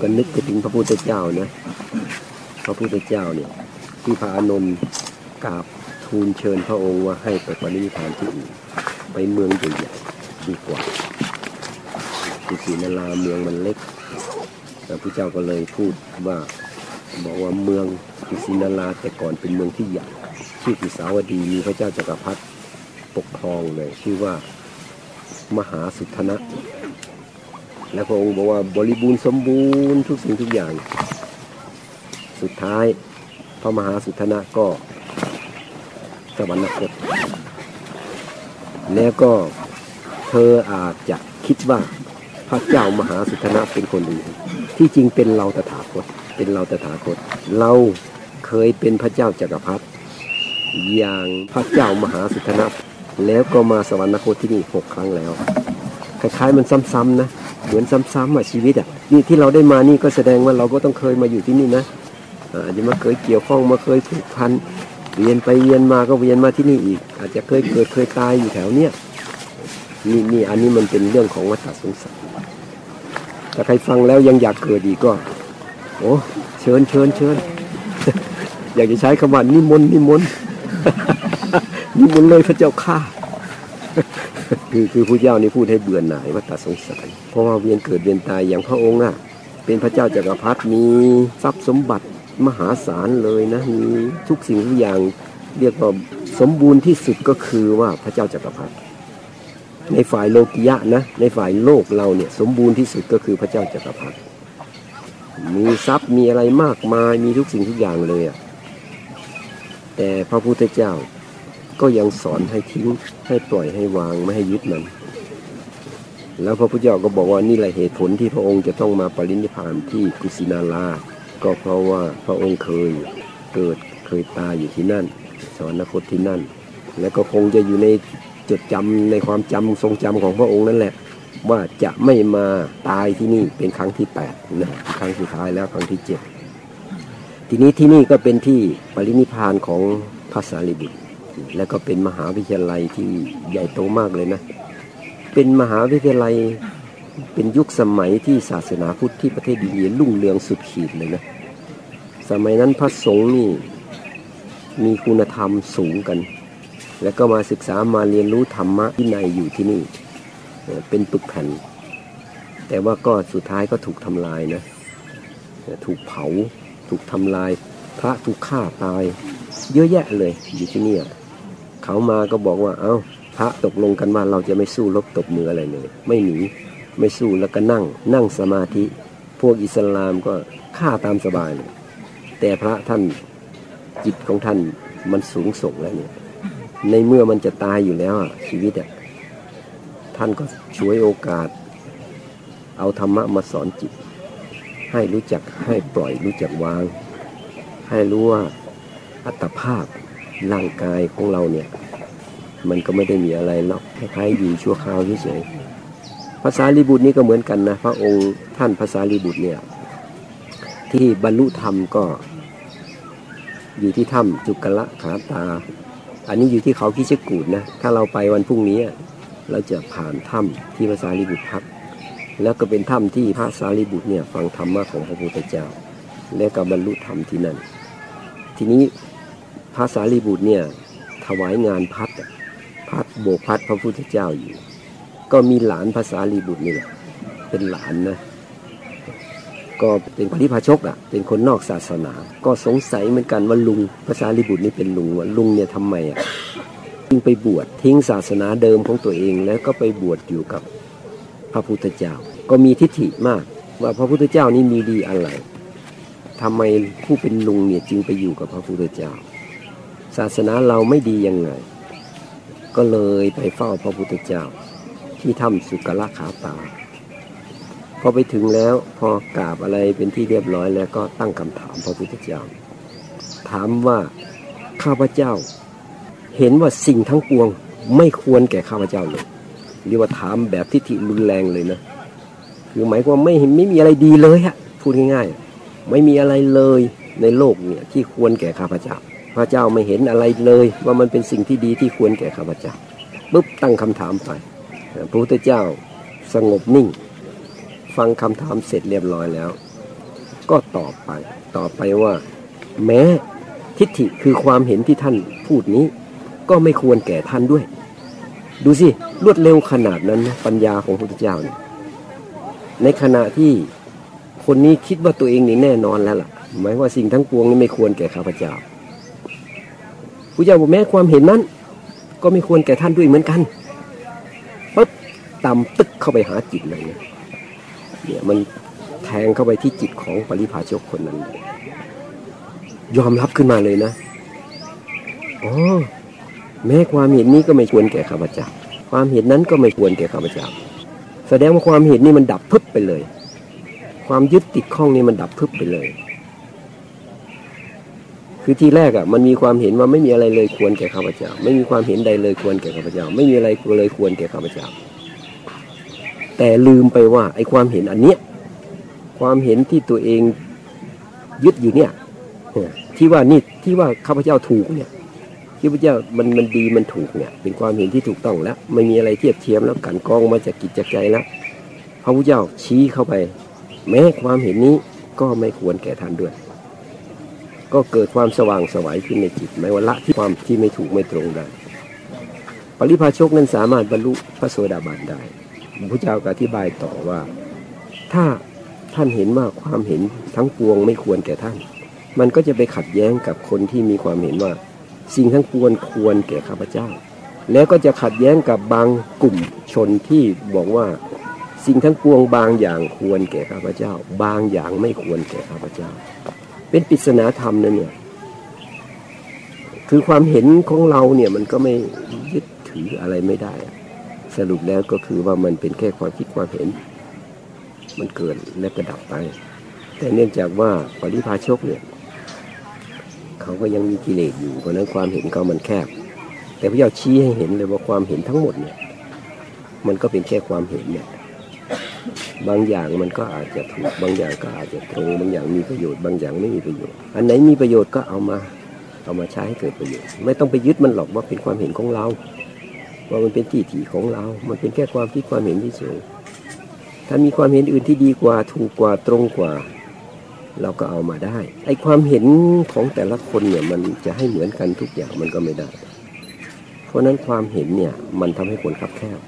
ก็นึกถึงพระพุทธเจ้านะ พระพุทธเจ้าเนี่ยที่พระอานนท์กราบทูลเชิญพระองค์ว่าให้ไปปรินิพพานที่อื่นไปเมืองใหญ่ๆดีกว่ากุสินาราเมืองมันเล็กพระพุทธเจ้าก็เลยพูดว่าบอกว่าเมืองกุสินาราแต่ก่อนเป็นเมืองที่ใหญ่ชื่อกุสาวดีมีพระเจ้าจักรพรรดิปกครองเลยชื่อว่ามหาสุทนะ และพระองค์บอกว่าบริบูรณ์สมบูรณ์ทุกสิ่งทุกอย่าง สุดท้ายพระมหาสุทนะก็สวรรคตแล้วก็เธออาจจะคิดว่าพระเจ้ามหาสุทนะเป็นคนอื่นที่จริงเป็นเราตถาคต เป็นเราตถาคต เราเคยเป็นพระเจ้าจักรพรรดิอย่างพระเจ้ามหาสุทนะแล้วก็มาสวรรคตที่นี่หกครั้งแล้ว คล้ายๆมันซ้ำๆนะ เหมือนซ้ำๆอะชีวิตอะนี่ที่เราได้มานี่ก็แสดงว่าเราก็ต้องเคยมาอยู่ที่นี่นะอาจจะมาเคยเกี่ยวข้องมาเคยผูกพันเวียนไปเวียนมาก็เวียนมาที่นี่อีก อาจจะเคยเกิดเคยตายอยู่แถวเนี้ยนี่นี่อันนี้มันเป็นเรื่องของวัฏสงสารถ้าใครฟังแล้วยังอยากเกิดอีกก็ โอ้เชิญเชิญเชิญอยากจะใช้คำว่านิมนต์นิมนต์นิมนต์เลยพระเจ้าข้า คือคือผู้เจ้านี่พูดให้เบื่อหน่ายว่าตัดสงสาร เพราะว่าเวียนเกิดเวียนตายอย่างพระองค์อะ เป็นพระเจ้าจักรพรรดิมีทรัพย์สมบัติมหาศาลเลยนะมีทุกสิ่งทุกอย่างเรียกว่าสมบูรณ์ที่สุดก็คือว่าพระเจ้าจักรพรรดิในฝ่ายโลกิยะนะในฝ่ายโลกเราเนี่ยสมบูรณ์ที่สุดก็คือพระเจ้าจักรพรรดิมีทรัพย์มีอะไรมากมายมีทุกสิ่งทุกอย่างเลยอะแต่พระพุทธเจ้า ก็ยังสอนให้ทิ้งให้ปล่อยให้วางไม่ให้ยึดมัน แล้วพระพุทธเจ้าก็บอกว่านี่แหละเหตุผลที่พระองค์จะต้องมาปรินิพานที่กุสินาราก็เพราะว่าพระองค์เคยเกิดเคยตายอยู่ที่นั่น สอนคตที่นั่น และก็คงจะอยู่ในจดจำในความจำทรงจำของพระองค์นั่นแหละ ว่าจะไม่มาตายที่นี่เป็นครั้งที่แปดนะครั้งสุดท้ายแล้วครั้งที่เจ็ดทีนี้ที่นี่ก็เป็นที่ปรินิพพานของพระสารีบุตร แล้วก็เป็นมหาวิทยาลัยที่ใหญ่โตมากเลยนะ เป็นมหาวิทยาลัยเป็นยุคสมัยที่ศาสนาพุทธที่ประเทศอินเดียรุ่งเรืองสุดขีดเลยนะ สมัยนั้นพระสงฆ์นี่มีคุณธรรมสูงกัน แล้วก็มาศึกษามาเรียนรู้ธรรมะที่ในอยู่ที่นี่ เป็นปึกแผ่น แต่ว่าก็สุดท้ายก็ถูกทำลายนะ ถูกเผา ถูกทำลาย พระถูกฆ่าตาย เยอะแยะเลยอยู่ที่นี่ เขามาก็บอกว่า เอา้าพระตกลงกันว่าเราจะไม่สู้รบตบมืออะไรเลย ไม่หนีไม่สู้แล้วก็นั่ง นั่งสมาธิ พวกอิสลามก็ฆ่าตามสบายเลยแต่พระท่านจิตของท่านมันสูงส่งแล้วเนี่ย ในเมื่อมันจะตายอยู่แล้วอะชีวิตอะท่านก็ช่วยโอกาส เอาธรรมะมาสอนจิต ให้รู้จักให้ปล่อยรู้จักวาง ให้รู้ว่าอัตภาพ ร่างกายของเราเนี่ย มันก็ไม่ได้มีอะไรหรอกคล้ายๆอยู่ชั่วคราวเฉยๆภาษาลีบุตรนี่ก็เหมือนกันนะพระองค์ท่านภาษาลีบุตรเนี่ย ที่บรรลุธรรมก็ อยู่ที่ถ้ำจุกละขาตา อันนี้อยู่ที่เขาพิชกูดนะถ้าเราไปวันพรุ่งนี้เราจะผ่านถ้ำที่ภาษาลีบุตรพักแล้วก็เป็นถ้ำที่พระสารีบุตรเนี่ยฟังธรรมะของพระพุทธเจ้า และก็บรรลุธรรมที่นั่น ทีนี้ พระสารีบุตรเนี่ยถวายงานพัดพัดโบกพัดพระพุทธเจ้าอยู่ ก็มีหลานภาษาลีบุตรนี่แหละเป็นหลานนะ ก็เป็นปริพาชกอะ เป็นคนนอกศาสนา ก็สงสัยเหมือนกันว่าลุงภาษาลีบุตรนี่เป็นลุงว่าลุงเนี่ยทำไมอะจึงไปบวชทิ้งศาสนาเดิมของตัวเองแล้วก็ไปบวชอยู่กับพระพุทธเจ้า ก็มีทิฏฐิมากว่าพระพุทธเจ้านี่มีดีอะไรทำไมผู้เป็นลุงเนี่ยจึงไปอยู่กับพระพุทธเจ้า ศาสนาเราไม่ดียังไง ก็เลยไปเฝ้าพระพุทธเจ้า ที่ถ้ำสุกละขาตา พอไปถึงแล้วพอกราบอะไรเป็นที่เรียบร้อยแล้วก็ตั้งคำถามพระพุทธเจ้า ถามว่าข้าพเจ้า เห็นว่าสิ่งทั้งปวงไม่ควรแก่ข้าพเจ้าเลยเรียกว่าถามแบบทิฏฐิรุนแรงเลยนะคือหมายความไม่เห็นไม่มีอะไรดีเลยอะพูดง่ายๆ ไม่มีอะไรเลยในโลกเนี่ยที่ควรแก่ข้าพเจ้า พระเจ้าไม่เห็นอะไรเลย ว่ามันเป็นสิ่งที่ดีที่ควรแก่ข้าพเจ้าปุ๊บตั้งคำถามไปพระพุทธเจ้าสงบนิ่ง ฟังคำถามเสร็จเรียบร้อยแล้ว ก็ตอบไปต่อไปว่า แม้ทิฏฐิคือความเห็นที่ท่านพูดนี้ ก็ไม่ควรแก่ท่านด้วย ดูสิรวดเร็วขนาดนั้นนะปัญญาของพระพุทธเจ้าเนี่ยในขณะที่คนนี้คิดว่าตัวเองนี่แน่นอนแล้วล่ะ หมายว่าสิ่งทั้งปวงนี้ไม่ควรแก่ข้าพเจ้า พระเจ้าบอกแม้ความเห็นนั้น ก็ไม่ควรแก่ท่านด้วยเหมือนกันปั๊บตำตึกเข้าไปหาจิตเลยเนี่ยเนี่ยมันแทงเข้าไปที่จิตของปริพาชกคนนั้น ยอมรับขึ้นมาเลยนะอ๋อแม้ความเห็นนี้ก็ไม่ควรแก่ข้าพเจ้าความเห็นนั้นก็ไม่ควรแก่ข้าพเจ้าแสดงว่าความเห็นนี่มันดับพึบไปเลย ความยึดติดข้องนี่มันดับพึบไปเลย คือที่แรกอะมันมีความเห็นว่าไม่มีอะไรเลยควรแก่ข้าพเจ้า ไม่มีความเห็นใดเลยควรแก่ข้าพเจ้า ไม่มีอะไรเลยควรแก่ข้าพเจ้า แต่ลืมไปว่าไอ้ความเห็นอันเนี้ยความเห็นที่ตัวเองยึดอยู่เนี่ยที่ว่านี่ที่ว่าข้าพเจ้าถูกเนี่ยที่พระเจ้ามันมันดีมันถูกเนี่ย เป็นความเห็นที่ถูกต้องแล้วไม่มีอะไรเทียบเทียมแล้วกันกองมาจากกิจจากใจแล้วพระพุทธเจ้าชี้เข้าไป แม้ความเห็นนี้ก็ไม่ควรแก่ท่านด้วย ก็เกิดความสว่างสวัยขึ้นในจิตไม่ว่าละที่ความที่ไม่ถูกไม่ตรงได้ปริพาชกนั้นสามารถบรรลุพระโสดาบันได้พระเจ้าก็อธิบายต่อว่า ถ้าท่านเห็นว่าความเห็นทั้งปวงไม่ควรแก่ท่าน มันก็จะไปขัดแย้งกับคนที่มีความเห็นว่า สิ่งทั้งปวงควรแก่ข้าพเจ้า แล้วก็จะขัดแย้งกับบางกลุ่มชนที่บอกว่าสิ่งทั้งปวงบางอย่างควรแก่ข้าพเจ้า บางอย่างไม่ควรแก่ข้าพเจ้า เป็นปริศนาธรรมนะเนี่ย คือความเห็นของเราเนี่ยมันก็ไม่ยึดถืออะไรไม่ได้ สรุปแล้วก็คือว่ามันเป็นแค่ความคิดความเห็น มันเกิดและกระดับไป แต่เนื่องจากว่าปริพาชกเนี่ยเขาก็ยังมีกิเลสอยู่เพราะนั้นความเห็นเขามันแคบ แต่พระเจ้าชี้ให้เห็นเลยว่าความเห็นทั้งหมดเนี่ย มันก็เป็นแค่ความเห็นเนี่ย บางอย่างมันก็อาจจะถูกบางอย่างก็อาจจะตรงบางอย่างมีประโยชน์บางอย่างไม่มีประโยชน์ อันไหนมีประโยชน์ก็เอามาเอามาใช้ให้เกิดประโยชน์ ไม่ต้องไปยึดมันหรอกว่าเป็นความเห็นของเรา ว่ามันเป็นที่ถี่ของเรา มันเป็นแค่ความคิดความเห็นที่เฉยถ้ามีความเห็นอื่นที่ดีกว่าถูกกว่าตรงกว่า เราก็เอามาได้ไอความเห็นของแต่ละคนเนี่ยมันจะให้เหมือนกันทุกอย่างมันก็ไม่ได้ เพราะนั้นความเห็นเนี่ยมันทำให้คนขับแคบ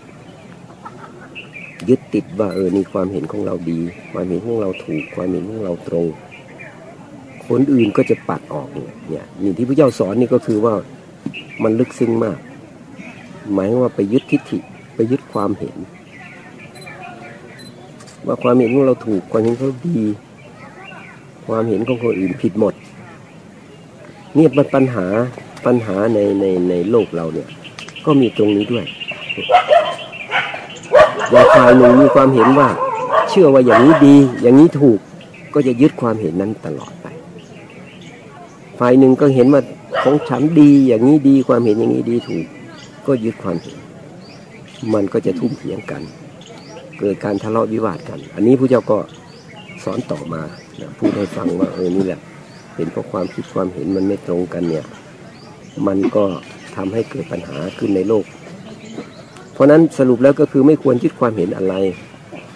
ยึดติดว่าเออนี่ความเห็นของเราดี ความเห็นของเราถูก ความเห็นของเราตรง คนอื่นก็จะปัดออกเนี่ยเนี่ยนี่ที่พระเจ้าสอนนี่ก็คือว่ามันลึกซึ้งมาก หมายว่าไปยึดทิฏฐิไปยึดความเห็น ว่าความเห็นของเราถูกความเห็นเขาดี ความเห็นของคนอื่นผิดหมดเนี่ยมันปัญหาปัญหาในในในโลกเราเนี่ย ก็มีตรงนี้ด้วย อย่างฝ่ายหนึ่งมีความเห็นว่า เชื่อว่าอย่างนี้ดี อย่างนี้ถูกก็จะยึดความเห็นนั้นตลอดไป ฝ่ายหนึ่งก็เห็นว่าของฉันดีอย่างนี้ดีความเห็นอย่างนี้ดีถูก ก็ยึดความเห็น มันก็จะทุ่มเถียงกัน เกิดการทะเลาะวิวาทกัน อันนี้ผู้เจ้าก็สอนต่อมาพูดให้ฟังว่าเออนี่แหละเป็นเพราะความคิดความเห็นมันไม่ตรงกันเนี่ย มันก็ทำให้เกิดปัญหาขึ้นในโลก เพราะนั้นสรุปแล้วก็คือไม่ควรยึดความเห็นอะไร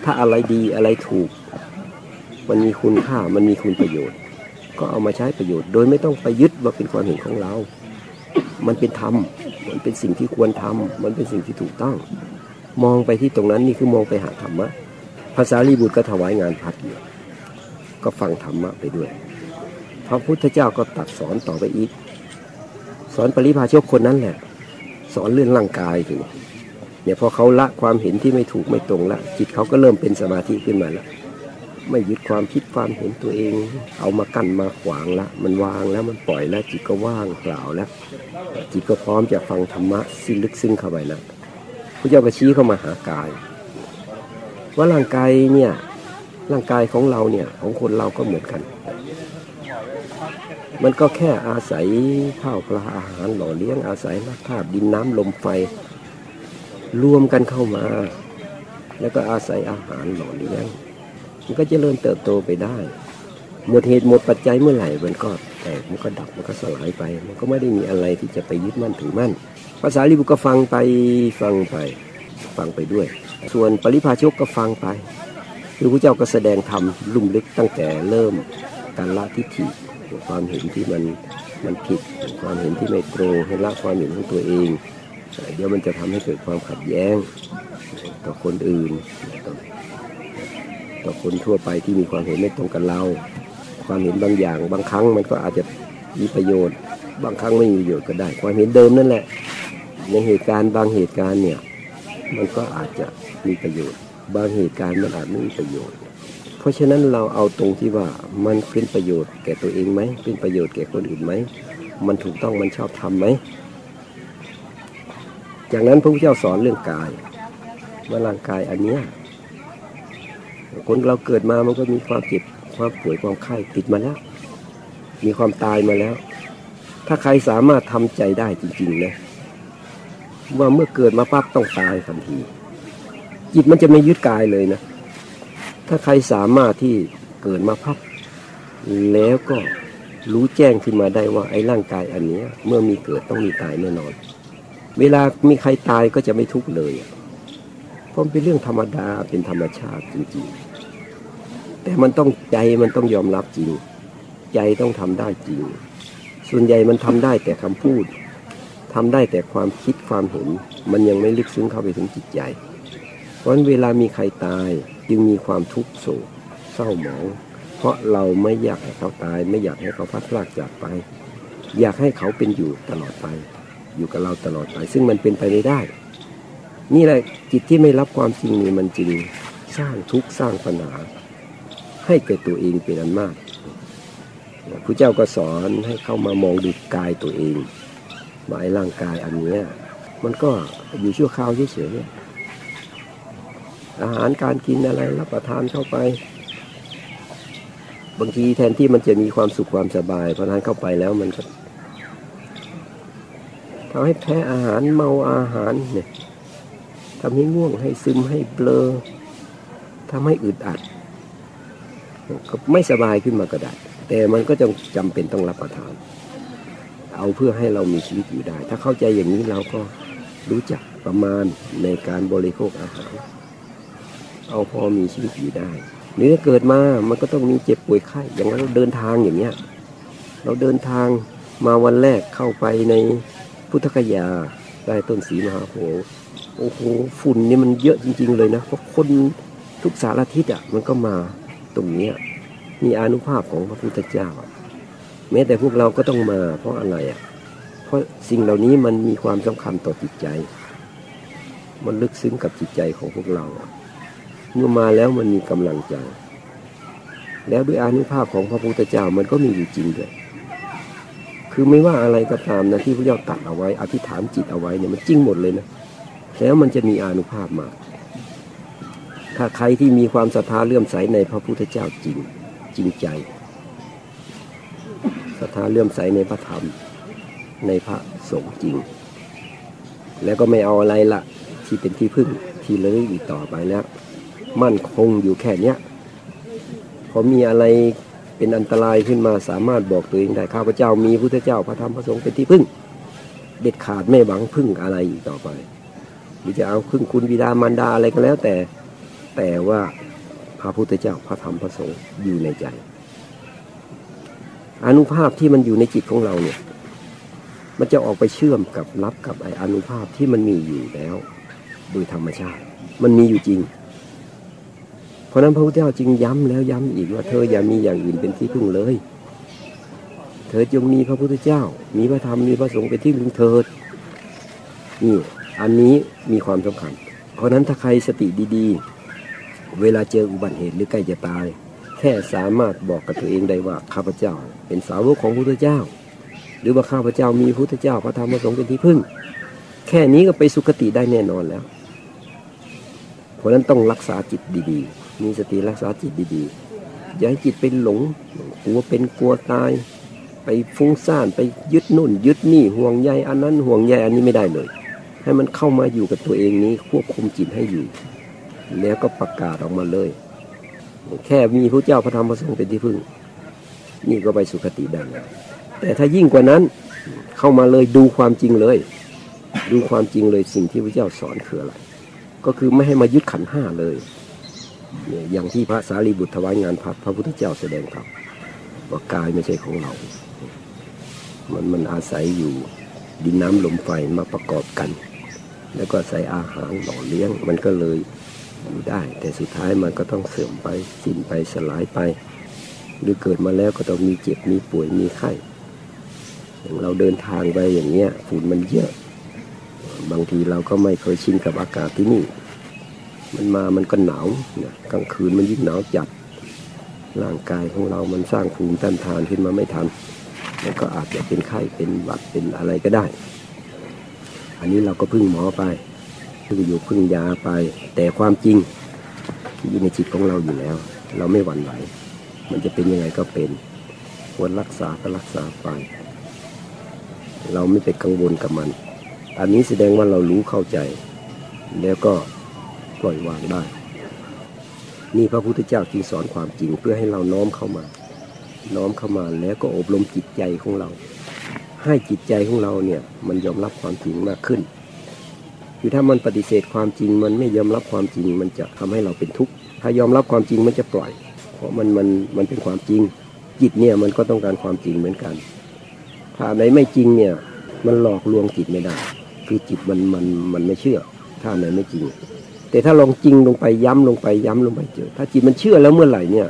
ถ้าอะไรดีอะไรถูก มันมีคุณค่ามันมีคุณประโยชน์ ก็เอามาใช้ประโยชน์ โดยไม่ต้องไปยึดว่าเป็นความเห็นของเรา มันเป็นธรรมมันเป็นสิ่งที่ควรทำมันเป็นสิ่งที่ถูกต้อง มองไปที่ตรงนั้นนี่คือมองไปหาธรรมะภาษาลีบุตรก็ถวายงานพัดอยู่ก็ฟังธรรมะไปด้วย พระพุทธเจ้าก็ตัดสอนต่อไปอีก สอนปริพาชกคนนั้นแหละ สอนเรื่องร่างกายถึง เนี่ยพอเขาละความเห็นที่ไม่ถูกไม่ตรงล้วจิตเขาก็เริ่มเป็นสมาธิขึ้นมาแล้วไม่ยึดความคิดความเห็นตัวเอง เอามากั้นมาขวางละ มันวางแล้วมันปล่อยแล้วจิตก็ว่างเปล่าแล้ว จิตก็พร้อมจะฟังธรรมะสิ้นลึกซึ้งเข้าไปแล้วพระเจ้าก็ชี้เข้ามาหากาย ว่าร่างกายเนี่ยร่างกายของเราเนี่ยของคนเราก็เหมือนกัน มันก็แค่อาศัยข้าวปลาอาหารหล่อเลี้ยงอาศัยธาตุดินน้ำลมไฟ รวมกันเข้ามา แล้วก็อาศัยอาหารหล่อเลี้ยงมันก็จะเริ่มเติบโตไปได้ หมดเหตุหมดปัจจัยเมื่อไหร่มันก็แตกมันก็ดับมันก็สลายไป มันก็ไม่ได้มีอะไรที่จะไปยึดมั่นถือมั่น ภาษาลิบุก็ฟังไปฟังไปฟังไปด้วย ส่วนปริพาชกก็ฟังไปคือพระเจ้าก็แสดงธรรมลุ่มลึกตั้งแต่เริ่มการละทิฏฐิความเห็นที่มันมันผิดความเห็นที่ไม่ตรงให้ละความเห็นของตัวเอง เดี๋ยวมันจะทำให้เกิดความขัดแย้ง ต่อคนอื่นต่อต่อคนทั่วไปที่มีความเห็นไม่ตรงกับเรา ความเห็นบางอย่าง บางครั้งมันก็อาจจะมีประโยชน์ บางครั้งไม่มีประโยชน์ก็ได้ ความเห็นเดิมนั่นแหละ ในเหตุการณ์บางเหตุการณ์เนี่ยมันก็อาจจะมีประโยชน์ บางเหตุการณ์มันอาจไม่มีประโยชน์ เพราะฉะนั้นเราเอาตรงที่ว่ามันเป็นประโยชน์แก่ตัวเองไหมเป็นประโยชน์แก่คนอื่นไหมมันถูกต้องมันชอบทำไหม จากนั้นพระพุทธเจ้าสอนเรื่องกายว่าร่างกายอันเนี้ยคนเราเกิดมามันก็มีความเจ็บความป่วยความไข้ติดมาแล้ว มีความตายมาแล้ว ถ้าใครสามารถทำใจได้จริงๆนะว่าเมื่อเกิดมาปั๊บต้องตายทันที จิตมันจะไม่ยึดกายเลยนะ ถ้าใครสามารถที่เกิดมาพับแล้วก็รู้แจ้งขึ้นมาได้ว่าไอ้ร่างกายอันนี้เมื่อมีเกิดต้องมีตายแน่นอน เวลามีใครตายก็จะไม่ทุกข์เลยเพราะเป็นเรื่องธรรมดาเป็นธรรมชาติจริงๆ แต่มันต้องใจมันต้องยอมรับจริง ใจต้องทำได้จริง ส่วนใหญ่มันทำได้แต่คำพูดทำได้แต่ความคิดความเห็น มันยังไม่ลึกซึ้งเข้าไปถึงจิตใจ เพราะเวลามีใครตายจึงมีความทุกข์โศกเศร้าหมองเพราะเราไม่อยากให้เขาตาย ไม่อยากให้เขาพัดพลากจากไป อยากให้เขาเป็นอยู่ตลอดไป อยู่กับเราตลอดไป ซึ่งมันเป็นไปไม่ได้ นี่แหละจิตที่ไม่รับความจริงนี่มันจึงสร้างทุกข์สร้างปัญหา ให้แก่ตัวเองเป็นอันมากพระเจ้าก็สอนให้เข้ามามองดูกายตัวเองว่าไอ้ร่างกายอันนี้มันก็อยู่ชั่วคราวเฉยๆอาหารการกินอะไรรับประทานเข้าไป บางทีแทนที่มันจะมีความสุขความสบายพอทานเข้าไปแล้วมันก็ ทำให้แพ้อาหารเมาอาหารเนี่ยทำให้ง่วงให้ซึมให้เบลอทำให้อึดอัดก็ไม่สบายขึ้นมาก็ได้แต่มันก็จงจำเป็นต้องรับประทาน เอาเพื่อให้เรามีชีวิตอยู่ได้ ถ้าเข้าใจอย่างนี้เราก็รู้จักประมาณในการบริโภคอาหาร เอาพอมีชีวิตอยู่ได้เนื้อเกิดมา มันก็ต้องมีเจ็บป่วยไข้อย่างนั้นเราเดินทางอย่างเนี้ย เราเดินทางมาวันแรกเข้าไปใน พุทธคยาใต้ต้นสีมหาโพธิ์โอ้โหฝุ่นนี่มันเยอะจริง ๆ เลยนะเพราะคนทุกสารทิศอะมันก็มาตรงนี้มีอนุภาพของพระพุทธเจ้า แม้แต่พวกเราก็ต้องมาเพราะอะไรอะเพราะสิ่งเหล่านี้มันมีความสำคัญต่อจิตใจ มันลึกซึ้งกับจิตใจของพวกเรา เมื่อมาแล้วมันมีกำลังใจ แล้วด้วยอนุภาพของพระพุทธเจ้ามันก็มีอยู่จริงด้วย คือไม่ว่าอะไรก็ตามนะที่พระเจ้าตัดเอาไว้ อธิษฐานจิตเอาไว้เนี่ยมันจริงหมดเลยนะแล้วมันจะมีอนุภาพมา ถ้าใครที่มีความศรัทธาเลื่อมใสในพระพุทธเจ้าจริงจริงใจศรัทธาเลื่อมใสในพระธรรมในพระสงฆ์จริง แล้วก็ไม่เอาอะไรละที่เป็นที่พึ่งที่เลยอีกต่อไปแล้ว มั่นคงอยู่แค่เนี้ยพอมีอะไร เป็นอันตรายขึ้นมาสามารถบอกตัวเองได้ข้าพเจ้ามีพุทธเจ้าพระธรรมพระสงฆ์เป็นที่พึ่ง เด็ดขาดไม่หวังพึ่งอะไรอีกต่อไปหรือจะเอาพึ่งคุณบิดามารดาอะไรก็แล้ว แต่แต่ว่าพระพุทธเจ้าพระธรรมพระสงฆ์อยู่ในใจ อนุภาพที่มันอยู่ในจิตของเราเนี่ยมันจะออกไปเชื่อมกับรับกับไออนุภาพที่มันมีอยู่แล้ว โดยธรรมชาติ มันมีอยู่จริง เพราะนั้นพระพุทธเจ้าจึงย้ำแล้วย้ำอีกว่าเธออย่ามีอย่างอื่นเป็นที่พึ่งเลย เธอจงมีพระพุทธเจ้า มีพระธรรมมีพระสงฆ์เป็นที่พึ่งเถิดนี่อันนี้มีความสำคัญ เพราะนั้นถ้าใครสติดีๆ เวลาเจออุบัติเหตุหรือใกล้จะตาย แค่สามารถบอกกับตัวเองได้ว่าข้าพเจ้า เป็นสาวกของพระพุทธเจ้า หรือว่าข้าพเจ้ามีพระพุทธเจ้าพระธรรมพระสงฆ์เป็นที่พึ่ง แค่นี้ก็ไปสุคติได้แน่นอนแล้ว เพราะนั้นต้องรักษาจิตดีๆ มีสติรักษาจิตดีๆ อย่าให้จิตเป็นหลง กลัวเป็นกลัวตาย ไปฟุ้งซ่านไปยึดนู่น ยึดนี่ห่วงใยอันนั้นห่วงใยอันนี้ไม่ได้เลย ให้มันเข้ามาอยู่กับตัวเองนี้ควบคุมจิตให้อยู่ แล้วก็ประกาศออกมาเลย แค่มีพระเจ้าพระธรรมพระสงฆ์เป็นที่พึ่ง นี่ก็ไปสุคติได้แล้วแต่ถ้ายิ่งกว่านั้นเข้ามาเลยดูความจริงเลย ดูความจริงเลยสิ่งที่พระเจ้าสอนคืออะไร ก็คือไม่ให้มายึดขันห้าเลย อย่างที่พระสารีบุตรถวายงานพระพระพุทธเจ้าแสดงธรรมว่ากายไม่ใช่ของเรา มันมันอาศัยอยู่ดินน้ำลมไฟมาประกอบกัน แล้วก็ใส่อาหารหล่อเลี้ยง มันก็เลยอยู่ได้ แต่สุดท้ายมันก็ต้องเสื่อมไปสิ้นไปสลายไป หรือเกิดมาแล้วก็ต้องมีเจ็บมีป่วยมีไข้อย่างเราเดินทางไปอย่างเงี้ยฝุ่นมันเยอะ บางทีเราก็ไม่เคยชินกับอากาศที่นี่ มันมามันก็หนาวเนี่ยกลางคืนมันยิ่งหนาวจัด ร่างกายของเรามันสร้างภูมิต้านทานขึ้นมาไม่ทันแล้วก็อาจจะเป็นไข้เป็นหวัดเป็นอะไรก็ได้ อันนี้เราก็พึ่งหมอไปพึ่งอยู่พึ่งยาไป แต่ความจริงอยู่ในจิตของเราอยู่แล้ว เราไม่หวั่นไหว มันจะเป็นยังไงก็เป็นควรรักษาก็รักษาไป เราไม่ไปกังวลกับมัน อันนี้แสดงว่าเรารู้เข้าใจ แล้วก็ ปล่อยวางได้ นี่พระพุทธเจ้าจึงสอนความจริงเพื่อให้เราน้อมเข้ามา น้อมเข้ามาแล้วก็อบรมจิตใจของเรา ให้จิตใจของเราเนี่ยมันยอมรับความจริงมากขึ้น คือถ้ามันปฏิเสธความจริงมันไม่ยอมรับความจริงมันจะทำให้เราเป็นทุกข์ ถ้ายอมรับความจริงมันจะปล่อย เพราะมันมันมันเป็นความจริง จิตเนี่ยมันก็ต้องการความจริงเหมือนกัน ถ้าไหนไม่จริงเนี่ยมันหลอกลวงจิตไม่ได้ คือจิตมันมันมันไม่เชื่อ ถ้าไหนไม่จริง แต่ถ้าลองจริงลงไปย้ำลงไปย้ำลงไปเจอ ถ้าจิตมันเชื่อแล้วเมื่อไหร่เนี่ย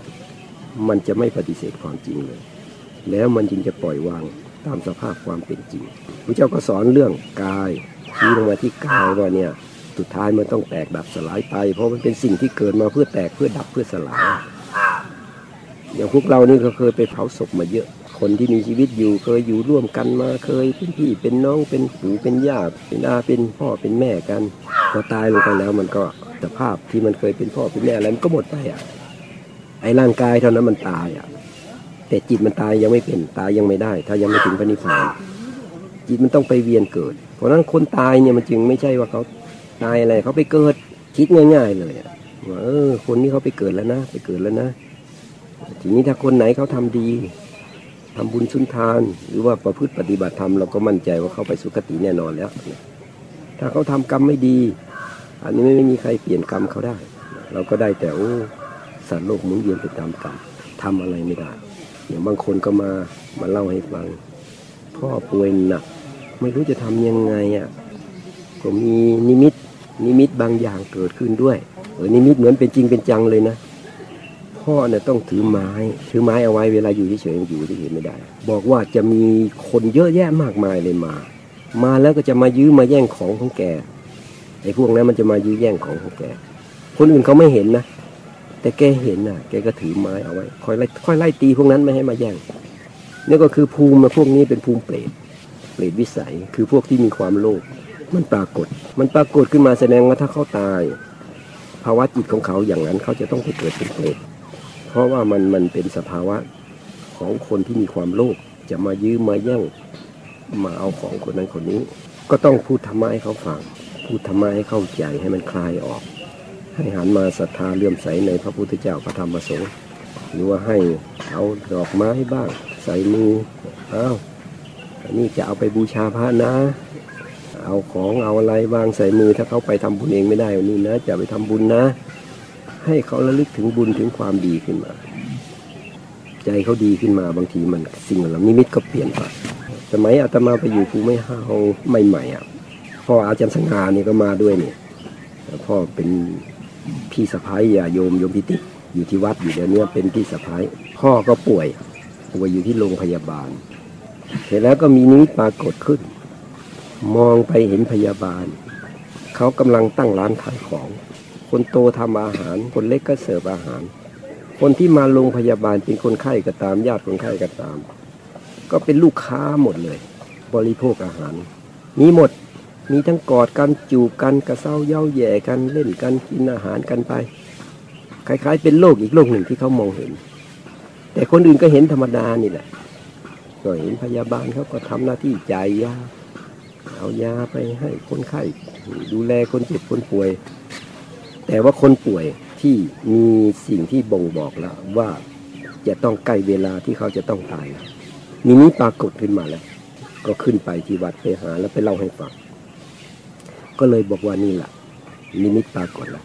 มันจะไม่ปฏิเสธความจริงเลย แล้วมันจึงจะปล่อยวางตามสภาพความเป็นจริงพระเจ้าก็สอนเรื่องกายชี้ลงมาที่กายว่าเนี่ยสุดท้ายมันต้องแตกดับสลายไป เพราะมันเป็นสิ่งที่เกิดมาเพื่อแตกเพื่อดับเพื่อสลาย อย่างพวกเรานี่ก็เคยไปเผาศพมาเยอะ คนที่มีชีวิตอยู่เคยอยู่ร่วมกันมาเคยเป็นพี่เป็นน้องเป็นปู่เป็นญาติเป็นอาเป็นพ่อเป็นแม่กันพอตายลงไปแล้วมันก็สภาพที่มันเคยเป็นพ่อเป็นแม่อะไรมันก็หมดไปอะไอ้ร่างกายเท่านั้นมันตายอะ แต่จิตมันตายยังไม่เป็นตายยังไม่ได้ ถ้ายังไม่ถึงพระนิพพานจิตมันต้องไปเวียนเกิด เพราะนั้นคนตายเนี่ยมันจึงไม่ใช่ว่าเขาตายอะไรเขาไปเกิดคิดง่าย ๆ เลยว่าเออ คนนี้เขาไปเกิดแล้วนะ ไปเกิดแล้วนะ ทีนี้ถ้าคนไหนเขาทำดี ทำบุญสุนทาน หรือว่าประพฤติปฏิบัติธรรมเราก็มั่นใจว่าเขาไปสุคติแน่นอนแล้ว ถ้าเขาทำกรรมไม่ดี อันนี้ไม่มีใครเปลี่ยนกรรมเขาได้ เราก็ได้แต่โอ้สัตว์โลกหมุนเวียนไปตามกรรมทำอะไรไม่ได้อย่างบางคนก็มามาเล่าให้ฟัง พ่อป่วยหนัก ไม่รู้จะทำยังไงอะก็มีนิมิตนิมิตบางอย่างเกิดขึ้นด้วยเออนิมิตเหมือนเป็นจริงเป็นจังเลยนะ พ่อเนี่ยต้องถือไม้ ถือไม้เอาไว้เวลาอยู่เฉยๆอยู่เฉยๆไม่ได้ บอกว่าจะมีคนเยอะแยะมากมายเลยมา มาแล้วก็จะมายื้อมาแย่งของของแกไอ้พวกนั้นมันจะมายื้อแย่งของของแก คนอื่นเขาไม่เห็นนะ แต่แกเห็นน่ะ แกก็ถือไม้เอาไว้คอยไล่คอยไล่ตีพวกนั้นไม่ให้มาแย่งนี่ก็คือภูมิพวกนี้เป็นภูมิเปรตเปรตวิสัยคือพวกที่มีความโลภมันปรากฏ มันปรากฏขึ้นมาแสดงว่าถ้าเขาตายภาวะจิตของเขาอย่างนั้นเขาจะต้องไปเกิดเป็นเปรต เพราะว่ามันมันเป็นสภาวะของคนที่มีความโลภจะมายื้อมาแย่งมาเอาของคนนั้นคนนี้ ก็ต้องพูดธรรมะให้เขาฟังพูดธรรมะให้เข้าใจให้มันคลายออก ให้หันมาศรัทธาเลื่อมใสในพระพุทธเจ้าพระธรรมพระสงฆ์หรือว่าให้เอาดอกไม้บ้าง ใส่มือเอาอันนี้จะเอาไปบูชาพระนะ เอาของเอาอะไรวางใส่มือถ้าเขาไปทำบุญเองไม่ได้วันนี้นะ จะไปทำบุญนะ ให้เขาระลึกถึงบุญถึงความดีขึ้นมา ใจเขาดีขึ้นมาบางทีมันสิ่งเหล่านี้มิตก็เปลี่ยนไปสมัยอาตมาไปอยู่ภูไม่ห้าใหม่ๆอะพ่ออาจารย์สังหานี่ก็มาด้วยเนี่ยพ่อเป็นพี่สะพ้ายยาโยมโยมพิติ อยู่ที่วัดอยู่เดี๋ยวนี้เป็นพี่สะพ้ายพ่อก็ป่วยป่วยอยู่ที่โรงพยาบาล เสร็จแล้วก็มีนิมิตปรากฏขึ้น มองไปเห็นพยาบาล เขากำลังตั้งร้านขายของ คนโตทำอาหาร คนเล็กก็เสิร์ฟอาหาร คนที่มาโรงพยาบาลเป็นคนไข้ก็ตามญาติคนไข้ก็ตาม ก็เป็นลูกค้าหมดเลย บริโภคอาหาร มีหมดมีทั้งกอดกันจูบกันกระเซ้าเย้าแย่กันเล่นกันกินอาหารกันไป คล้ายๆ เป็นโลกอีกโลกหนึ่งที่เขามองเห็น แต่คนอื่นก็เห็นธรรมดานี่แหละก็เห็นพยาบาลเขาก็ทำหน้าที่จ่ายยาเอายาไปให้คนไข้ดูแลคนเจ็บคนป่วย แต่ว่าคนป่วยที่มีสิ่งที่บ่งบอกแล้วว่าจะต้องใกล้เวลาที่เขาจะต้องตายแล้วมีนี้ปรากฏขึ้นมาแล้ว ก็ขึ้นไปที่วัดไปหาแล้วไปเล่าให้ฟังก็เลยบอกว่านี่แหละนิมิตปรากฏแล้ว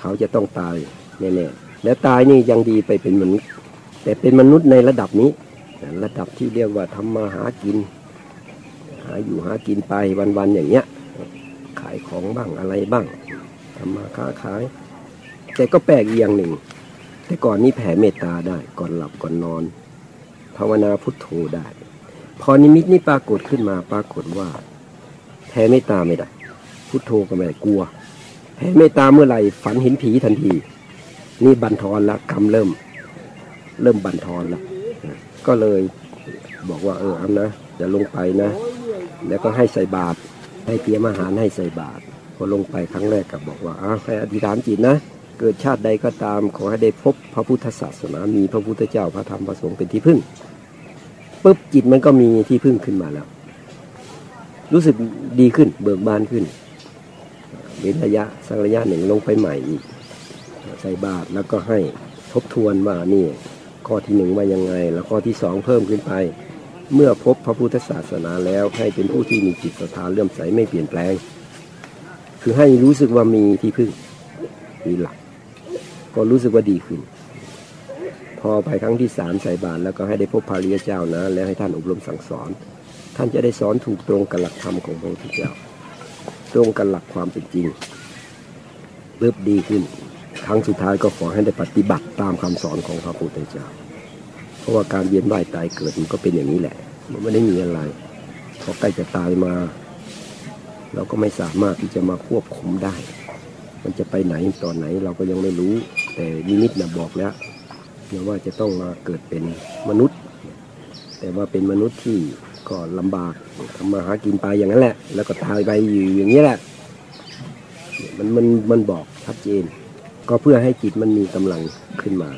เขาจะต้องตายแน่ๆแล้วตายนี่ยังดีไปเป็นมนุษย์ แต่เป็นมนุษย์ในระดับนี้ ระดับที่เรียกว่าทำมาหากิน หาอยู่หากินไปวันๆอย่างเงี้ย ขายของบ้างอะไรบ้าง ทำมาค้าขาย แต่ก็แปลกอีกอย่างหนึ่ง แต่ก่อนนี้แผ่เมตตาได้ก่อนหลับก่อนนอน ภาวนาพุทโธได้ พอนิมิตนี่ปรากฏขึ้นมาปรากฏว่าแผ่เมตตาไม่ได้ พุทโธก็ไม่ได้กลัวแผ่เมตตาเมื่อไหร่ฝันเห็นผีทันที นี่บันทอนละกรรมเริ่ม เริ่มบันทอนละก็เลยบอกว่าเออเอานะจะลงไปนะ แล้วก็ให้ใส่บาตรให้เตรียมอาหารให้ใส่บาตร พอลงไปครั้งแรกกับบอกว่าอ้าวให้อธิษฐานจิตนะ เกิดชาติใดก็ตามขอให้ได้พบพระพุทธศาสนา มีพระพุทธเจ้าพระธรรมพระสงฆ์เป็นที่พึ่งปุ๊บจิตมันก็มีที่พึ่งขึ้นมาแล้ว รู้สึกดีขึ้นเบิกบานขึ้นเว้นระยะสักระยะหนึ่งลงไปใหม่อีกใส่บาตรแล้วก็ให้ทบทวนว่านี่ ข้อที่หนึ่งว่ายังไง แล้วข้อที่สองเพิ่มขึ้นไป เมื่อพบพระพุทธศาสนาแล้วให้เป็นผู้ที่มีจิตศรัทธาเลื่อมใสไม่เปลี่ยนแปลง คือให้รู้สึกว่ามีที่พึ่งมีหลัก ก็รู้สึกว่าดีขึ้น พอไปครั้งที่สามใส่บาตรแล้วก็ให้ได้พบพระริยเจ้านะ แล้วให้ท่านอบรมสั่งสอน ท่านจะได้สอนถูกตรงกับหลักธรรมของพระพุทธเจ้า ตรงกับหลักความเป็นจริงเริ่มดีขึ้น ครั้งสุดท้ายก็ขอให้ได้ปฏิบัติตามคำสอนของพระพุทธเจ้า เพราะว่าการเวียนว่ายตายเกิดมันก็เป็นอย่างนี้แหละ มันไม่ได้มีอะไรพอใกล้จะตายมา เราก็ไม่สามารถที่จะมาควบคุมได้ มันจะไปไหนตอนไหนเราก็ยังไม่รู้ แต่นิมิตนะบอกแล้วนะว่าจะต้องมาเกิดเป็นมนุษย์ แต่ว่าเป็นมนุษย์ที่ก็ลำบากทำมาหากินไปอย่างนั้นแหละ แล้วก็ตายไปอยู่อย่างนี้แหละมันมันมันบอกชัดเจน ก็เพื่อให้จิตมันมีกำลังขึ้นมา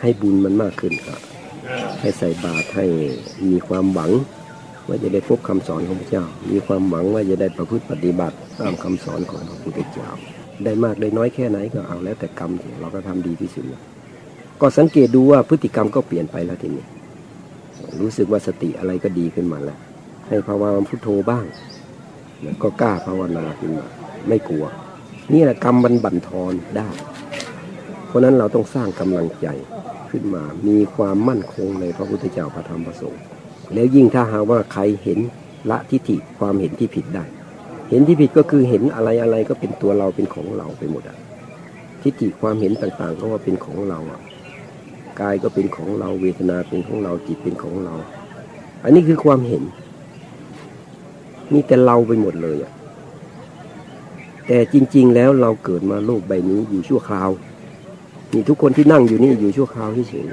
ให้บุญมันมากขึ้นครับ ให้ใส่บาตรให้มีความหวัง ว่าจะได้พบคำสอนของพระเจ้า มีความหวังว่าจะได้ประพฤติปฏิบัติตามคำสอนของพระพุทธเจ้า ได้มากได้น้อยแค่ไหนก็เอาแล้วแต่กรรมเราก็ทำดีที่สุดก็สังเกตดูว่าพฤติกรรมก็เปลี่ยนไปแล้วทีนี้ รู้สึกว่าสติอะไรก็ดีขึ้นมาแล้ว ให้ภาวนาพุทโธบ้างแล้วก็กล้าภาวนาขึ้นมา ไม่กลัว นี่แหละกรรมมันบั่นทอนได้ เพราะนั้นเราต้องสร้างกำลังใจขึ้นมา มีความมั่นคงในพระพุทธเจ้าพระธรรมพระสงฆ์ แล้วยิ่งถ้าหาว่าใครเห็นละทิฏฐิความเห็นที่ผิดได้ เห็นที่ผิดก็คือเห็นอะไรอะไรก็เป็นตัวเราเป็นของเราไปหมดอะทิฏฐิความเห็นต่างๆ ก็ว่าเป็นของเราอะกายก็เป็นของเราเวทนาเป็นของเราจิตเป็นของเรา อันนี้คือความเห็นมีแต่เราไปหมดเลยอะแต่จริง ๆ แล้วเราเกิดมาโลกใบนี้อยู่ชั่วคราวนี่ทุกคนที่นั่งอยู่นี่อยู่ชั่วคราวเฉย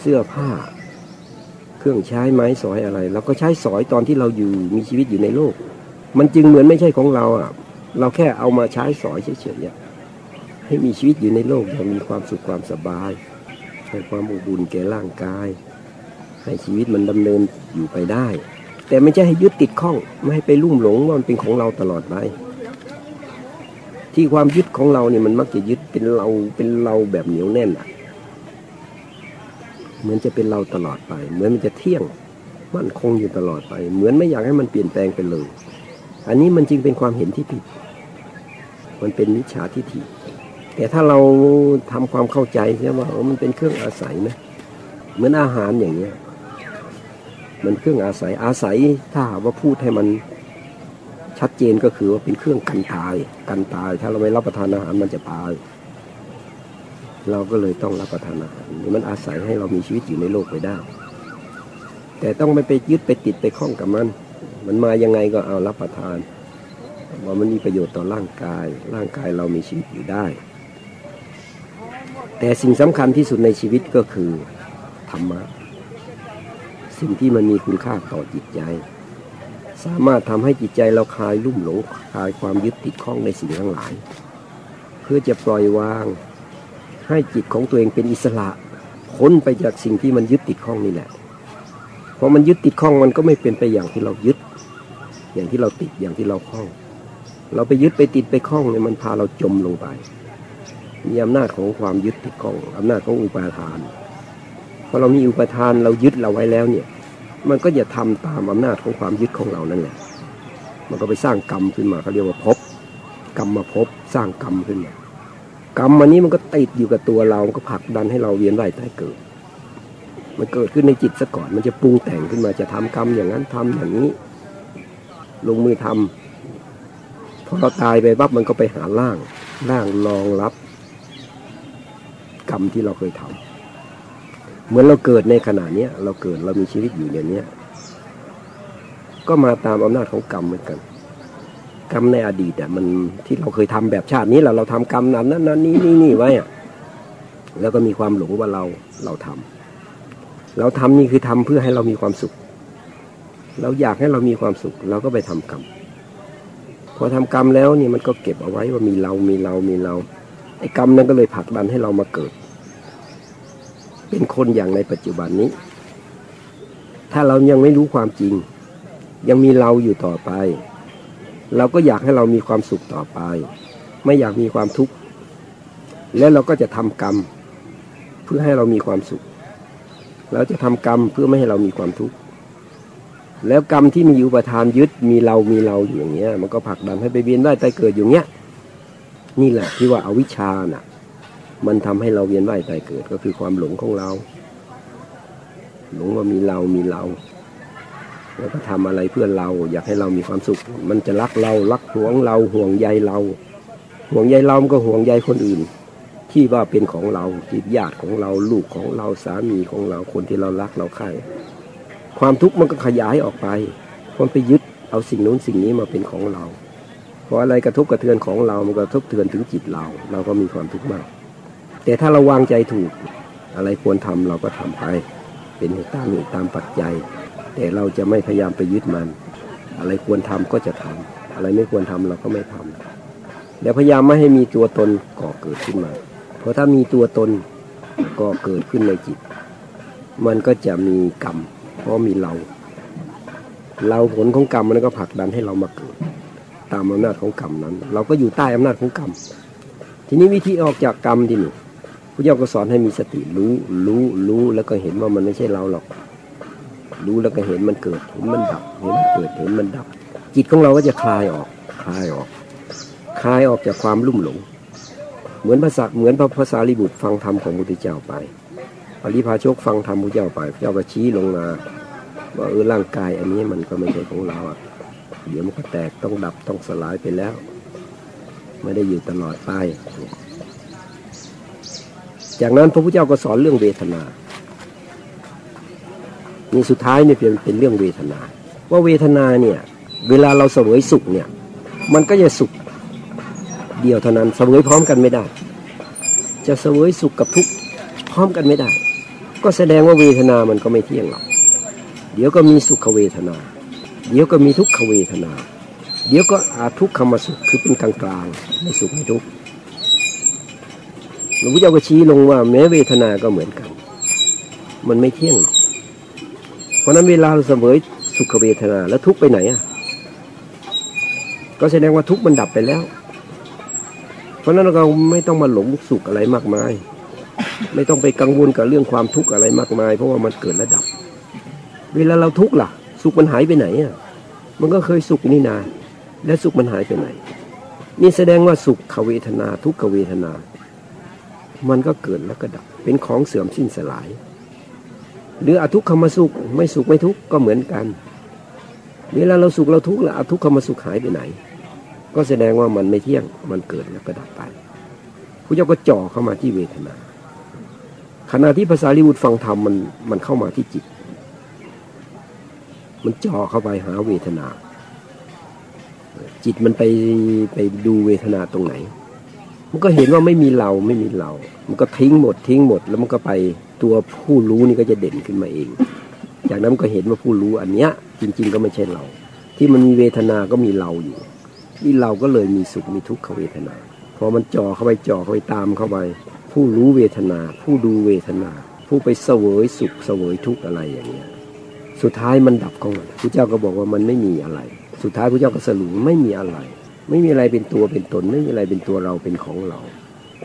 เสื้อผ้า เครื่องใช้ไม้สอยอะไรเราก็ใช้สอยตอนที่เราอยู่มีชีวิตอยู่ในโลก มันจึงเหมือนไม่ใช่ของเราอะ เราแค่เอามาใช้สอยเฉยๆให้มีชีวิตอยู่ในโลกอย่างมีความสุขความสบายให้ความอบอุ่นแก่ร่างกาย ให้ชีวิตมันดำเนินอยู่ไปได้ แต่ไม่ใช่ให้ยึดติดข้องไม่ให้ไปลุ่มหลงว่ามันเป็นของเราตลอดไปที่ความยึดของเราเนี่ยมันมักจะยึดเป็นเราเป็นเราแบบเหนียวแน่นอะ เหมือนจะเป็นเราตลอดไป เหมือนมันจะเที่ยงมั่นคงอยู่ตลอดไป เหมือนไม่อยากให้มันเปลี่ยนแปลงไปเลย อันนี้มันจึงเป็นความเห็นที่ผิด มันเป็นมิจฉาทิฏฐิแต่ถ้าเราทำความเข้าใจใช่ไหมว่ามันเป็นเครื่องอาศัยนะเหมือนอาหารอย่างเนี้ยมันเครื่องอาศัยอาศัยถ้าว่าพูดให้มันชัดเจนก็คือว่าเป็นเครื่องกันตาย กันตาย ถ้าเราไม่รับประทานอาหารมันจะตาย เราก็เลยต้องรับประทานอาหารมันอาศัยให้เรามีชีวิตอยู่ในโลกไปได้ แต่ต้องไม่ไปยึดไปติดไปคล้องกับมัน มันมายังไงก็เอารับประทาน ว่ามันมีประโยชน์ต่อร่างกาย ร่างกายเรามีชีวิตอยู่ได้ แต่สิ่งสำคัญที่สุดในชีวิตก็คือธรรมะ สิ่งที่มันมีคุณค่าต่อจิตใจ สามารถทำให้จิตใจเราคลายลุ่มหลงคลายความยึดติดข้องในสิ่งทั้งหลาย เพื่อจะปล่อยวาง ให้จิตของตัวเองเป็นอิสระพ้นไปจากสิ่งที่มันยึดติดข้องนี่แหละพอมันยึดติดข้องมันก็ไม่เป็นไปอย่างที่เรายึด อย่างที่เราติดอย่างที่เราคล้อง เราไปยึดไปติดไปคล้องเนี่ยมันพาเราจมลงไป มีอำนาจของความยึดติดข้องอำนาจของอุปาทานพอเรามีอุปทานเรายึดเราไว้แล้วเนี่ย มันก็จะทำตามอำนาจของความยึดของเรานั่นแหละ มันก็ไปสร้างกรรมขึ้นมาเขาเรียกว่าภพกรรมมาพบสร้างกรรมขึ้นมา กรรมอันนี้มันก็ติดอยู่กับตัวเรา มันก็ผลักดันให้เราเวียนว่ายตายเกิด มันเกิดขึ้นในจิตซะก่อน มันจะปรุงแต่งขึ้นมาจะทำกรรมอย่างนั้นทำอย่างนี้ ลงมือทำพอเราตายไปปั๊บมันก็ไปหาร่างร่างรองรับ กรรมที่เราเคยทำเหมือนเราเกิดในขณะเนี้ย เราเกิดเรามีชีวิตอยู่อย่างเนี้ยก็มาตามอำนาจของกรรมเหมือนกัน กรรมในอดีตอะมันที่เราเคยทำแบบชาตินี้แหละเราทำกรรมนั้นนั้นนั้นนี้นี่นี่ไว้อะแล้วก็มีความหลงว่าเราเราทำเราทำนี่คือทำเพื่อให้เรามีความสุข เราอยากให้เรามีความสุข เราก็ไปทำกรรมพอทำกรรมแล้วนี่มันก็เก็บเอาไว้ว่ามีเรามีเรามีเราไอ้กรรมนั้นก็เลยผลักดันให้เรามาเกิด เป็นคนอย่างในปัจจุบันนี้ ถ้าเรายังไม่รู้ความจริง ยังมีเราอยู่ต่อไป เราก็อยากให้เรามีความสุขต่อไป ไม่อยากมีความทุกข์แล้วเราก็จะทำกรรม เพื่อให้เรามีความสุข เราจะทำกรรมเพื่อไม่ให้เรามีความทุกข์แล้วกรรมที่มีอุปทานยึดมีเรามีเราอยู่อย่างเงี้ย มันก็ผลักดันให้ไปเวียนว่ายตายเกิดอย่างเงี้ย นี่แหละที่ว่าอาวิชชาน่ะ มันทำให้เราเวียนว่ายตายเกิดก็คือความหลงของเรา หลงว่ามีเรามีเรา แล้วก็ทำอะไรเพื่อเรา อยากให้เรามีความสุข มันจะรักเรารักห่วงเราห่วงใยเรา ห่วงใยเรามันก็ห่วงใยคนอื่น ที่ว่าเป็นของเราที่ญาติของเราลูกของเราสามีของเราคนที่เรารักเราใคร่ความทุกข์มันก็ขยายออกไปมันไปยึดเอาสิ่งนู้นสิ่งนี้มาเป็นของเราพออะไรกระทบกระเทือนของเรา มันกระทบเทือนถึงจิตเรา เราก็มีความทุกข์มาก แต่ถ้าเราวางใจถูก อะไรควรทำเราก็ทำไป เป็นตามเหตุตามปัจจัย แต่เราจะไม่พยายามไปยึดมัน อะไรควรทำก็จะทำอะไรไม่ควรทำเราก็ไม่ทำแล้วพยายามไม่ให้มีตัวตนก่อเกิดขึ้นมา เพราะถ้ามีตัวตนก่อเกิดขึ้นในจิต มันก็จะมีกรรม เพราะมีเรา เราผลของกรรมมันก็ผลักดันให้เรามาเกิด ตามอำนาจของกรรมนั้น เราก็อยู่ใต้อำนาจของกรรม ทีนี้วิธีออกจากกรรมที่หนี่พระเจ้าก็สอนให้มีสติรู้รู้รู้แล้วก็เห็นว่ามันไม่ใช่เราหรอก รู้แล้วก็เห็นมันเกิดเห็นมันดับเห็นมันเกิดเห็นมันดับ จิตของเราก็จะคลายออกคลายออกคลายออกจากความลุ่มหลง เหมือนภาษาเหมือนพระภาษาลิบุตรฟังธรรมของพระพุทธเจ้าไปอริพาชกฟังธรรมพระเจ้าไปพระเจ้าก็ชี้ลงมาว่าเออร่างกายอันนี้มันก็ไม่ใช่ของเราอะเดี๋ยวมันก็แตกต้องดับต้องสลายไปแล้ว ไม่ได้อยู่ตลอดไป จากนั้นพระพุทธเจ้าก็สอนเรื่องเวทนา นี่สุดท้ายเนี่ยเป็นเป็นเรื่องเวทนา ว่าเวทนาเนี่ยเวลาเราเสวยสุขเนี่ยมันก็จะสุขเดียวเท่านั้นเสวยพร้อมกันไม่ได้ จะเสวยสุขกับทุกข์พร้อมกันไม่ได้ ก็แสดงว่าเวทนามันก็ไม่เที่ยงหรอกเดี๋ยวก็มีสุขเวทนา เดี๋ยวก็มีทุกขเวทนา เดี๋ยวก็อาทุกขมสุขคือเป็นกลางกลางไม่สุขไม่ทุกข์หลวงพ่อเจ้าก็ชี้ลงว่าแม้เวทนาก็เหมือนกัน มันไม่เที่ยงห รอกเพราะนั้นเวลาเราเสวยสุขเวทนาแล้วทุกไปไหนอะก็แสดงว่าทุกมันดับไปแล้ว เพราะนั้นเราไม่ต้องมาหลงสุขอะไรมากมาย ไม่ต้องไปกังวลกับเรื่องความทุกข์อะไรมากมาย เพราะว่ามันเกิดและดับ เวลาเราทุกข์ล่ะ สุขมันหายไปไหนอะมันก็เคยสุขนี่นา และสุขมันหายไปไหน นี่แสดงว่าสุขเวทนา ทุกขเวทนา มันก็เกิดแล้วก็ดับ เป็นของเสื่อมสิ้นสลาย หรืออทุกขมสุขไม่สุขไม่ทุกข์ก็เหมือนกัน เวลาเราสุขเราทุกข์แล้วอทุกขมสุขหายไปไหน ก็แสดงว่ามันไม่เที่ยงมันเกิดแล้วก็ดับไปพระเจ้าก็จ่อเข้ามาที่เวทนา ขณะที่ภาษาลิบุตรฟังธรรมมันมันเข้ามาที่จิต มันจ่อเข้าไปหาเวทนา จิตมันไปไปดูเวทนาตรงไหน มันก็เห็นว่าไม่มีเราไม่มีเรา มันก็ทิ้งหมดทิ้งหมดแล้วมันก็ไป ตัวผู้รู้นี่ก็จะเด่นขึ้นมาเอง จากนั้นก็เห็นว่าผู้รู้อันเนี้ยจริง ๆ ก็ไม่ใช่เรา ที่มันมีเวทนา ก็มีเราอยู่นี่เราก็เลยมีสุขมีทุกขเวทนา พอมันจ่อเข้าไปจ่อเข้าไปตามเข้าไป ผู้รู้เวทนา ผู้ดูเวทนา ผู้ไปเสวยสุขเสวยทุกข์อะไรอย่างเงี้ยสุดท้ายมันดับของมันพระเจ้าก็บอกว่ามันไม่มีอะไร สุดท้ายพระเจ้าก็สรุปไม่มีอะไร ไม่มีอะไรเป็นตัวเป็นตน ไม่มีอะไรเป็นตัวเราเป็นของเรา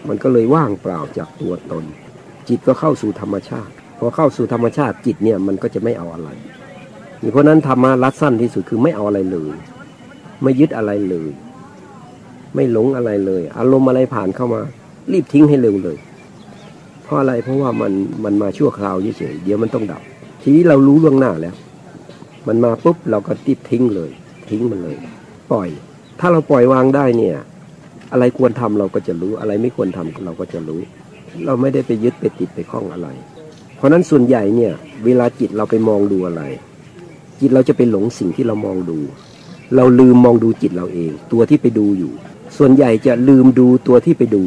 มันก็เลยว่างเปล่าจากตัวตน จิตก็เข้าสู่ธรรมชาติ พอเข้าสู่ธรรมชาติจิตเนี่ยมันก็จะไม่เอาอะไรเพราะนั้นธรรมะรัดสั้นที่สุดคือไม่เอาอะไรเลย ไม่ยึดอะไรเลย ไม่หลงอะไรเลย อารมณ์อะไรผ่านเข้ามา รีบทิ้งให้เร็วเลย เพราะอะไรเพราะว่ามันมันมาชั่วคราวเฉยๆเดี๋ยวมันต้องดับ ทีนี้เรารู้ล่วงหน้าแล้ว มันมาปุ๊บเราก็รีบทิ้งเลย ทิ้งมันเลย ปล่อย ถ้าเราปล่อยวางได้เนี่ย อะไรควรทำเราก็จะรู้อะไรไม่ควรทำเราก็จะรู้ เราไม่ได้ไปยึดไปติดไปคล้องอะไร เพราะนั้นส่วนใหญ่เนี่ย เวลาจิตเราไปมองดูอะไร จิตเราจะไปหลงสิ่งที่เรามองดู เราลืมมองดูจิตเราเอง ตัวที่ไปดูอยู่ ส่วนใหญ่จะลืมดูตัวที่ไปดู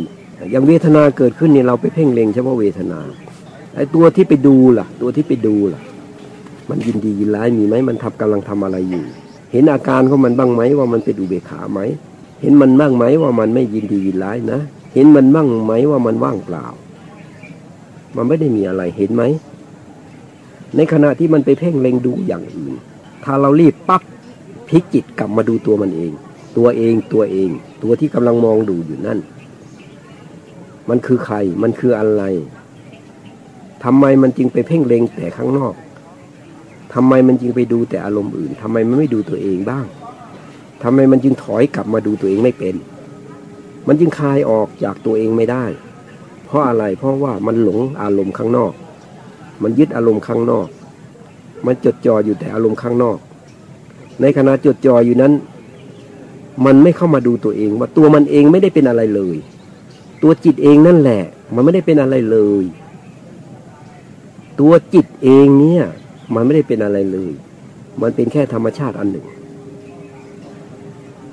อย่างเวทนาเกิดขึ้นเนี่ยเราไปเพ่งเล็งเฉพาะเวทนาไอ้ตัวที่ไปดูล่ะ ตัวที่ไปดูล่ะ มันยินดียินร้ายมีไหมมันทำกำลังทำอะไรอยู่ เห็นอาการของมันบ้างไหมว่ามันเป็นอุเบกขาไหมเห็นมันบ้างไหมว่ามันไม่ยินดียินร้ายนะ เห็นมันบ้างไหมว่ามันว่างเปล่า มันไม่ได้มีอะไรเห็นไหม ในขณะที่มันไปเพ่งเล็งดูอย่างอื่น ถ้าเรารีบปั๊บพลิกจิตกลับมาดูตัวมันเอง ตัวเองตัวเอง ตัวที่กำลังมองดูอยู่นั่น มันคือใคร มันคืออะไรทำไมมันจึงไปเพ่งเล็งแต่ข้างนอกทำไมมันจึงไปดูแต่อารมณ์อื่นทำไมมันไม่ดูตัวเองบ้างทำไมมันจึงถอยกลับมาดูตัวเองไม่เป็น มันจึงคลายออกจากตัวเองไม่ได้ เพราะอะไรเพราะว่ามันหลงอารมณ์ข้างนอก มันยึดอารมณ์ข้างนอก มันจดจ่ออยู่แต่อารมณ์ข้างนอก ในขณะจดจ่ออยู่นั้น มันไม่เข้ามาดูตัวเอง ว่าตัวมันเองไม่ได้เป็นอะไรเลย ตัวจิตเองนั่นแหละ มันไม่ได้เป็นอะไรเลย ตัวจิตเองเนี่ย มันไม่ได้เป็นอะไรเลย มันเป็นแค่ธรรมชาติอันหนึ่ง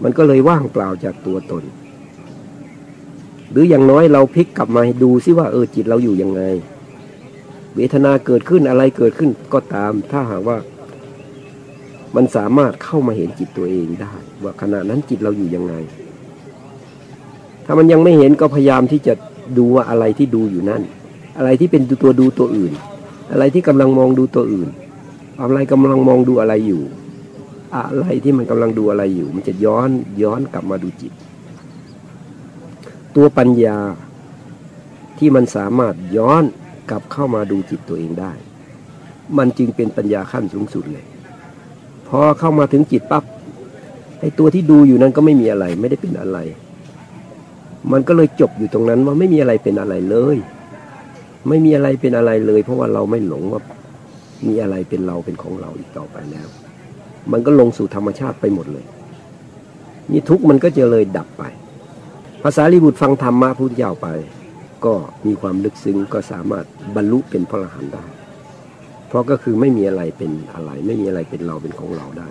มันก็เลยว่างเปล่าจากตัวตน หรืออย่างน้อยเราพลิกกลับมาดูซิว่าเออจิตเราอยู่ยังไง เวทนาเกิดขึ้นอะไรเกิดขึ้นก็ตาม ถ้าหากว่า มันสามารถเข้ามาเห็นจิตตัวเองได้ ว่าขณะนั้นจิตเราอยู่ยังไง ถ้ามันยังไม่เห็นก็พยายามที่จะดูว่าอะไรที่ดูอยู่นั่น อะไรที่เป็นตัวดูตัวอื่น อะไรที่กำลังมองดูตัวอื่น อะไรกำลังมองดูอะไรอยู่ อะไรที่มันกำลังดูอะไรอยู่ มันจะย้อนย้อนกลับมาดูจิต ตัวปัญญาที่มันสามารถย้อนกลับเข้ามาดูจิตตัวเองได้ มันจึงเป็นปัญญาขั้นสูงสุดเลย พอเข้ามาถึงจิตปับ๊บไอตัวที่ดูอยู่นั้นก็ไม่มีอะไร ไม่ได้เป็นอะไร มันก็เลยจบอยู่ตรงนั้นว่าไม่มีอะไรเป็นอะไรเลย ไม่มีอะไรเป็นอะไรเลย เพราะว่าเราไม่หลงว่ามีอะไรเป็นเราเป็นของเราอีกต่อไปแล้ว มันก็ลงสู่ธรรมชาติไปหมดเลย นี่ทุกมันก็จะเลยดับไป ภาษาลิบุตรฟังธรรมะพุทธเจ้าไป ก็มีความลึกซึ้งก็สามารถบรรลุเป็นพระอรหันต์ได้ เพราะก็คือไม่มีอะไรเป็นอะไร ไม่มีอะไรเป็นเราเป็นของเราได้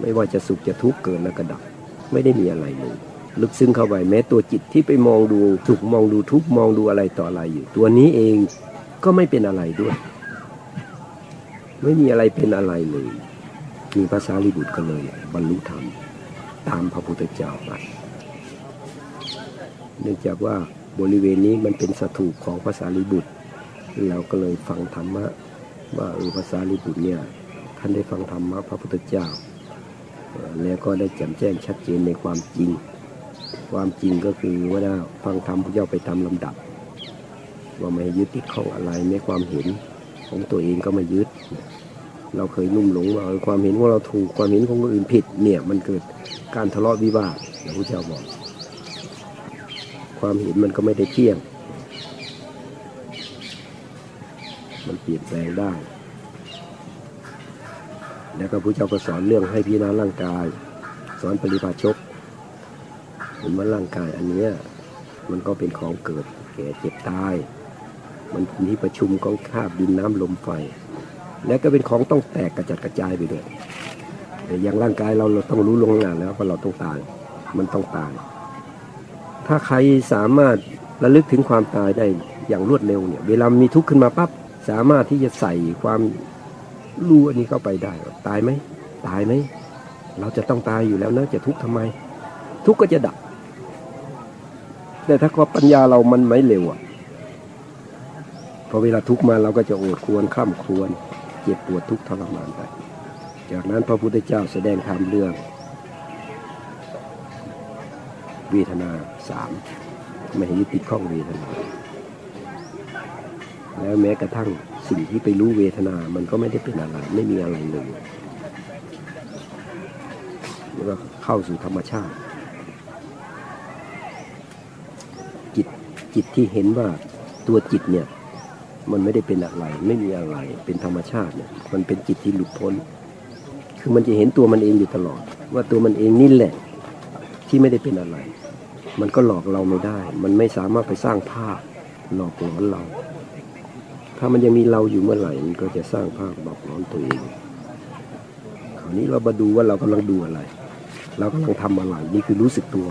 ไม่ว่าจะสุขจะทุกข์เกิดแล้วก็ดับ ไม่ได้มีอะไรเลยลึกซึ้งเข้าไปแม้ตัวจิตที่ไปมองดูสุขมองดูทุกข์มองดูอะไรต่ออะไรอยู่ ตัวนี้เองก็ไม่เป็นอะไรด้วย ไม่มีอะไรเป็นอะไรเลย มีภาษาลิบุตรก็เลย บรรลุธรรมตามพระพุทธเจ้าไป เนื่องจากว่าบริเวณนี้มันเป็นสถูปของภาษาลิบุตร เราก็เลยฟังธรรมะว่าเออภาษาลิบุตรเนี่ยท่านได้ฟังธรรมะพระพุทธเจ้า แล้วก็ได้แจ่มแจ้งชัดเจนในความจริง ความจริงก็คือว่าฟังธรรมพระเจ้าไปตามลำดับ ว่าไม่ยึดติดข้องอะไรในความเห็นของตัวเองก็ไม่ยึด เราเคยนุ่มหลงว่าความเห็นว่าเราถูกความเห็นของคนอื่นผิดเนี่ยมันเกิดการทะเลาะวิวาทพระเจ้าบอก ความเห็นมันก็ไม่ได้เที่ยง มันเปลี่ยนแปลงได้ แล้วก็พระเจ้าก็สอนเรื่องให้พิจารณาร่างกาย สอนปริภาชกเห็นว่าร่างกายอันเนี้ยมันก็เป็นของเกิดแก่เจ็บตาย มันเป็นที่ประชุมของธาตุดินน้ำลมไฟ และก็เป็นของต้องแตกกระจัดกระจายไปด้วยแต่อย่างร่างกายเราเราต้องรู้ลงหน้าแล้วว่าเราต้องตาย มันต้องตาย ถ้าใครสามารถระลึกถึงความตายได้อย่างรวดเร็วเนี่ย เวลามีทุกข์ขึ้นมาปั๊บสามารถที่จะใส่ความรู้อันนี้เข้าไปได้ ตายไหมตายไหมเราจะต้องตายอยู่แล้วนะจะทุกข์ทำไม ทุกข์ก็จะดับ แต่ถ้าความปัญญาเรามันไม่เร็วอะพอเวลาทุกข์มาเราก็จะโอดควรข้ามควรเจ็บปวดทุกข์ทรมานไป จากนั้นพระพุทธเจ้าแสดงธรรมเรื่อง เวทนาสามไม่ให้ยึดติดข้องเวทนา แล้วแม้กระทั่งสิ่งที่ไปรู้เวทนา มันก็ไม่ได้เป็นอะไร ไม่มีอะไรเลยแล้วก็เข้าสู่ธรรมชาติจิตที่เห็นว่าตัวจิตเนี่ย มันไม่ได้เป็นอะไร ไม่มีอะไร เป็นธรรมชาติเนี่ย มันเป็นจิตที่หลุดพ้น คือมันจะเห็นตัวมันเองอยู่ตลอด ว่าตัวมันเองนี่แหละ ที่ไม่ได้เป็นอะไร มันก็หลอกเราไม่ได้ มันไม่สามารถไปสร้างภาพหลอกหลอนเรา ถ้ามันยังมีเราอยู่เมื่อไหร่ มันก็จะสร้างภาพหลอกหลอนตัวเอง คราวนี้เรามาดูว่าเรากำลังดูอะไร เรากำลังทำอะไร นี่คือรู้สึกตัว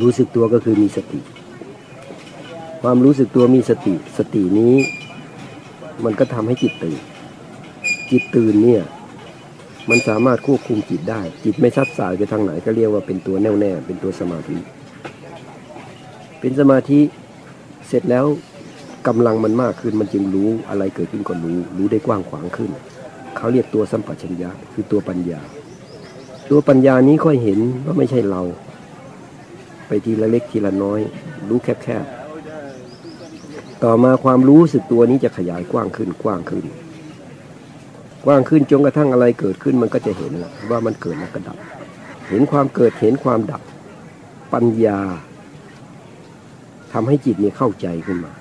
รู้สึกตัวก็คือมีสติ ความรู้สึกตัวมีสติ สตินี้ มันก็ทำให้จิตตื่น จิตตื่นเนี่ย มันสามารถควบคุมจิตได้ จิตไม่ซัดสายไปทางไหนก็เรียกว่าเป็นตัวแน่วแน่ เป็นตัวสมาธิ เป็นสมาธิเสร็จแล้วกำลังมันมากขึ้นมันจึงรู้อะไรเกิดขึ้นก็รู้ รู้ได้กว้างขวางขึ้น เขาเรียกตัวสัมปชัญญะคือตัวปัญญา ตัวปัญญานี้ค่อยเห็นว่าไม่ใช่เรา ไปทีละเล็กทีละน้อย รู้แคบๆต่อมาความรู้สึกตัวนี้จะขยายกว้างขึ้นกว้างขึ้น กว้างขึ้นจนกระทั่งอะไรเกิดขึ้นมันก็จะเห็นว่ามันเกิดแล้วก็ดับ เห็นความเกิดเห็นความดับปัญญาทำให้จิตนี่เข้าใจขึ้นมา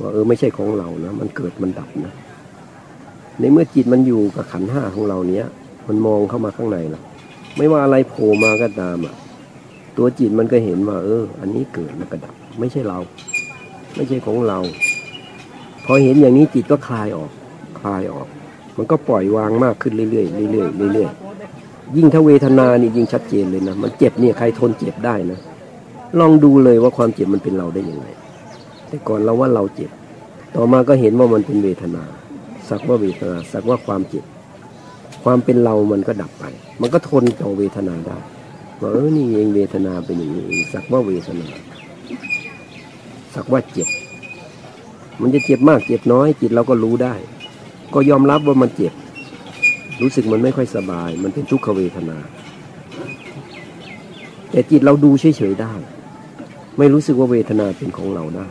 ว่าเออไม่ใช่ของเรานะมันเกิดมันดับนะในเมื่อจิตมันอยู่กับขันห้าของเราเนี้ยมันมองเข้ามาข้างในล้วไม่ว่าอะไรโผล่มาก็ตามอะตัวจิตมันก็เห็นว่า เออ อันนี้เกิดแล้วก็ดับ ไม่ใช่เรา ไม่ใช่ของเรา พอเห็นอย่างนี้จิตก็คลายออก คลายออก มันก็ปล่อยวางมากขึ้นเรื่อยๆเรื่อยๆเรื่อยๆยิ่งถ้าเวทนานี่ยิ่งชัดเจนเลยนะมันเจ็บเนี่ยใครทนเจ็บได้นะ ลองดูเลยว่าความเจ็บมันเป็นเราได้ยังไง แต่ก่อนเราว่าเราเจ็บ ต่อมาก็เห็นว่ามันเป็นเวทนา สักว่าเวทนา สักว่าความเจ็บความเป็นเรามันก็ดับไป มันก็ทนต่อเวทนาได้ว่าเออนี่เองเวทนาเป็นอย่างนี้สักว่าเวทนา สักว่าเจ็บ มันจะเจ็บมากเจ็บน้อยจิตเราก็รู้ได้ ก็ยอมรับว่ามันเจ็บ รู้สึกมันไม่ค่อยสบาย มันเป็นทุกขเวทนา แต่จิตเราดูเฉยๆได้ ไม่รู้สึกว่าเวทนาเป็นของเราได้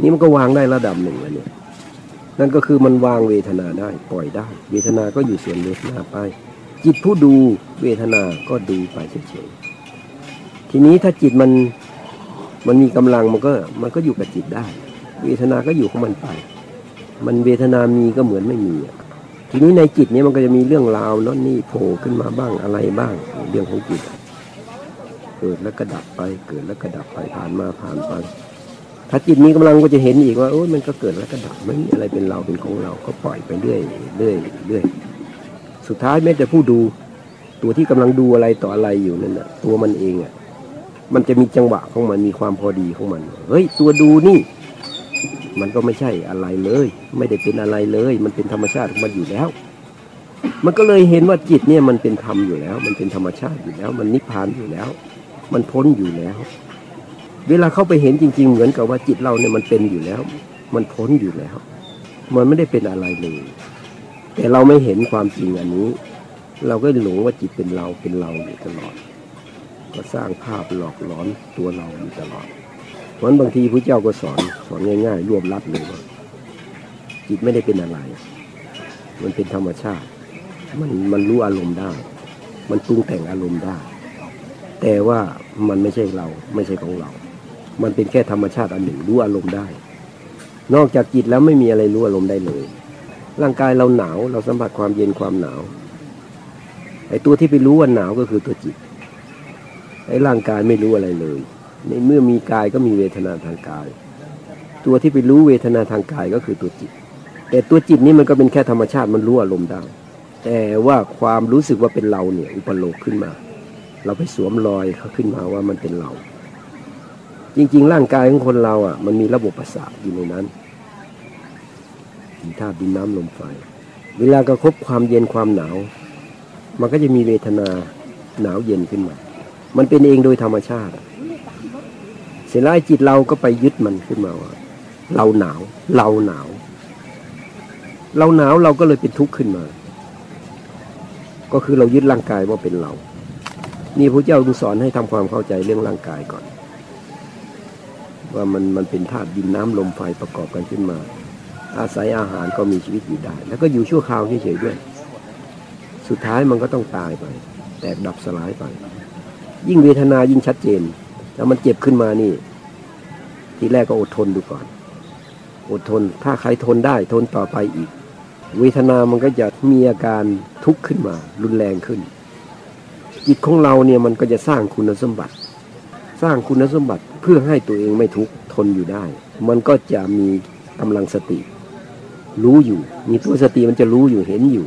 นี่มันก็วางได้ระดับหนึ่งแล้วเนี่ยนั่นก็คือมันวางเวทนาได้ ปล่อยได้ เวทนาก็อยู่ส่วนเวทนาไป จิตผู้ดูเวทนาก็ดูไปเฉยๆทีนี้ถ้าจิตมันมันมีกำลังมันก็มันก็อยู่กับจิตได้ เวทนาก็อยู่ของมันไป มันเวทนามีก็เหมือนไม่มีอะทีนี้ในจิตเนี้มันก็จะมีเรื่องราวโนั่นนี่โผล่ขึ้นมาบ้างอะไรบ้าง เรื่องของจิต เกิดแล้วก็ดับไป เกิดแล้วก็ดับไปผ่านมาผ่านไป ถ้าจิตมีกำลังก็จะเห็นอีกว่าโอ้ยมันก็เกิดแล้วก็ดับไม่มีอะไรเป็นเราเป็นของเราก็ปล่อยไปเรื่อยเรื่อยเรื่อยสุดท้ายแม้แต่ผู้ดูตัวที่กำลังดูอะไรต่ออะไรอยู่นั่นน่ะ ตัวมันเองอะมันจะมีจังหวะของมันมีความพอดีของมัน เฮ้ย ตัวดูนี่ มันก็ไม่ใช่อะไรเลย ไม่ได้เป็นอะไรเลย มันเป็นธรรมชาติของมันอยู่แล้ว มันก็เลยเห็นว่าจิตเนี่ยมันเป็นธรรมอยู่แล้ว มันเป็นธรรมชาติอยู่แล้ว มันนิพพานอยู่แล้ว มันพ้นอยู่แล้ว เวลาเข้าไปเห็นจริง ๆ เหมือนกับว่าจิตเราเนี่ยมันเป็นอยู่แล้ว มันพ้นอยู่แล้ว มันไม่ได้เป็นอะไรเลย แต่เราไม่เห็นความจริงอันนี้ เราก็หลงว่าจิตเป็นเราเป็นเราอยู่ตลอด ก็สร้างภาพหลอกหลอนตัวเราอยู่ตลอด เพราะฉะนั้นบางทีพระเจ้าก็สอนสอนง่ายๆ รวบลัดเลยว่าจิตไม่ได้เป็นอะไร มันเป็นธรรมชาติ มันมันรู้อารมณ์ได้ มันปรุงแต่งอารมณ์ได้ แต่ว่ามันไม่ใช่เราไม่ใช่ของเรา มันเป็นแค่ธรรมชาติอันหนึ่งรู้อารมณ์ได้ นอกจากจิตแล้วไม่มีอะไรรู้อารมณ์ได้เลย ร่างกายเราหนาวเราสัมผัสความเย็นความหนาวไอ้ตัวที่ไปรู้ว่าหนาวก็คือตัวจิตไอ้ร่างกายไม่รู้อะไรเลย ในเมื่อมีกายก็มีเวทนาทางกาย ตัวที่ไปรู้เวทนาทางกายก็คือตัวจิต แต่ตัวจิตนี่มันก็เป็นแค่ธรรมชาติมันรู้อารมณ์ได้ แต่ว่าความรู้สึกว่าเป็นเราเนี่ยอุปโลกขึ้นมา เราไปสวมรอยเขาขึ้นมาว่ามันเป็นเรา จริงๆ ร่างกายของคนเราอะ มันมีระบบประสาทอยู่ในนั้นมีธาตุดินน้ำลมไฟ เวลากระทบความเย็นความหนาว มันก็จะมีเวทนาหนาวเย็นขึ้นมา มันเป็นเองโดยธรรมชาติ เสร็จแล้วจิตเราก็ไปยึดมันขึ้นมาว่า เราหนาว เราหนาว เราหนาวเราก็เลยเป็นทุกข์ขึ้นมา ก็คือเรายึดร่างกายว่าเป็นเรา นี่พระเจ้าสอนให้ทำความเข้าใจเรื่องร่างกายก่อน ว่ามันมันเป็นธาตุดินน้ำลมไฟประกอบกันขึ้นมา อาศัยอาหารก็มีชีวิตอยู่ได้ แล้วก็อยู่ชั่วคราวเฉยๆด้วย สุดท้ายมันก็ต้องตายไป แตกดับสลายไป ยิ่งเวทนายิ่งชัดเจน แล้วมันเจ็บขึ้นมานี่ ทีแรกก็อดทนดูก่อน อดทน ถ้าใครทนได้ทนต่อไปอีก เวทนามันก็จะมีอาการทุกข์ขึ้นมา รุนแรงขึ้น จิตของเราเนี่ยมันก็จะสร้างคุณสมบัติ สร้างคุณสมบัติเพื่อให้ตัวเองไม่ทุกข์ทนอยู่ได้ มันก็จะมีกำลังสติ รู้อยู่ มีตัวสติมันจะรู้อยู่เห็นอยู่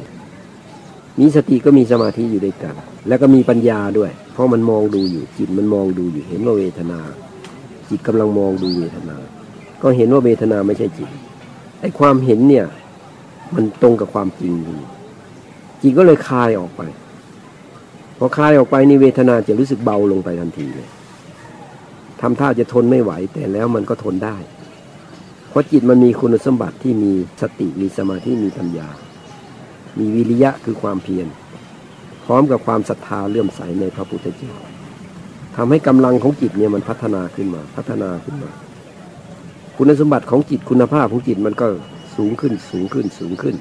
มีสติก็มีสมาธิอยู่ด้วยกัน แล้วก็มีปัญญาด้วย เพราะมันมองดูอยู่จิตมันมองดูอยู่เห็นว่าเวทนา จิตกำลังมองดูเวทนา ก็เห็นว่าเวทนาไม่ใช่จิตไอ้ความเห็นเนี่ย มันตรงกับความจริงจิตก็เลยคลายออกไปพอคลายออกไปนี่เวทนาจะรู้สึกเบาลงไปทันทีเลยทำท่าจะทนไม่ไหว แต่แล้วมันก็ทนได้ เพราะจิตมันมีคุณสมบัติที่มีสติมีสมาธิมีปัญญา มีวิริยะคือความเพียร ร้อมกับความศรัทธาเลื่อมใสในพระพุทธเจ้าทำให้กำลังของจิตเนี่ยมันพัฒนาขึ้นมา พัฒนาขึ้นมา คุณสมบัติของจิตคุณภาพของจิตมันก็สูงขึ้นสูงขึ้นสูงขึ้น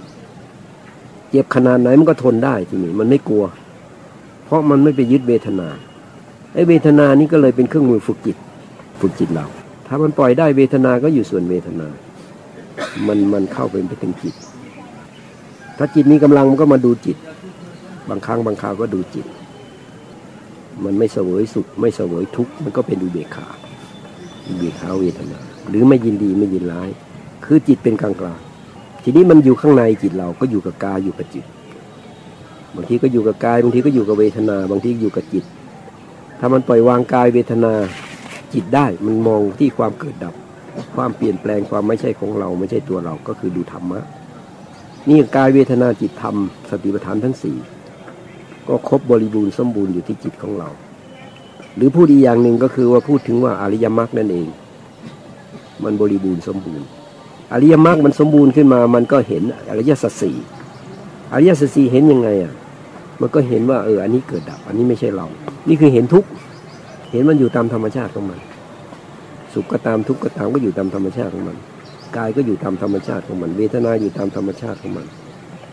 เจ็บขนาดไหนมันก็ทนได้ทีนี้มันไม่กลัว เพราะมันไม่ไปยึดเวทนาไอ้เวทนานี้ก็เลยเป็นเครื่องมือฝึกจิต ฝึกจิตเรา ถ้ามันปล่อยได้เวทนาก็อยู่ส่วนเวทนา มันมันเข้าไปไปถึงจิต ถ้าจิตมีกำลังมันก็มาดูจิต บางครั้งบางคราวก็ดูจิต มันไม่เสวยสุขไม่เสวยทุกข์มันก็เป็นอุเบกขาอุเบกขาเวทนา หรือไม่ยินดีไม่ยินร้าย คือจิตเป็นกลางกลางทีนี้มันอยู่ข้างในจิตเราก็อยู่กับกายอยู่กับจิต บางทีก็อยู่กับกายบางทีก็อยู่กับเวทนา บางทีอยู่กับจิต ถ้ามันปล่อยวางกายเวทนาจิตได้มันมองที่ความเกิดดับ ความเปลี่ยนแปลงความไม่ใช่ของเราไม่ใช่ตัวเราก็คือดูธรรมะนี่กายเวทนาจิตธรรมสติปัฏฐานทั้งสี่ ก็ครบบริบูรณ์สมบูรณ์อยู่ที่จิตของเรา หรือพูดอีกอย่างหนึ่งก็คือว่าพูดถึงว่าอริยมรรคนั่นเอง มันบริบูรณ์สมบูรณ์ อริยมรรคมันสมบูรณ์ขึ้นมา มันก็เห็นอริยสัจสี่อริยสัจสี่เห็นยังไงอะ มันก็เห็นว่าเอออันนี้เกิดดับ อันนี้ไม่ใช่เรา นี่คือเห็นทุกข์เห็นมันอยู่ตามธรรมชาติของมัน สุขก็ตามทุกข์ก็ตามก็อยู่ตามธรรมชาติของมันกายก็อยู่ตามธรรมชาติของมัน เวทนาอยู่ตามธรรมชาติของมัน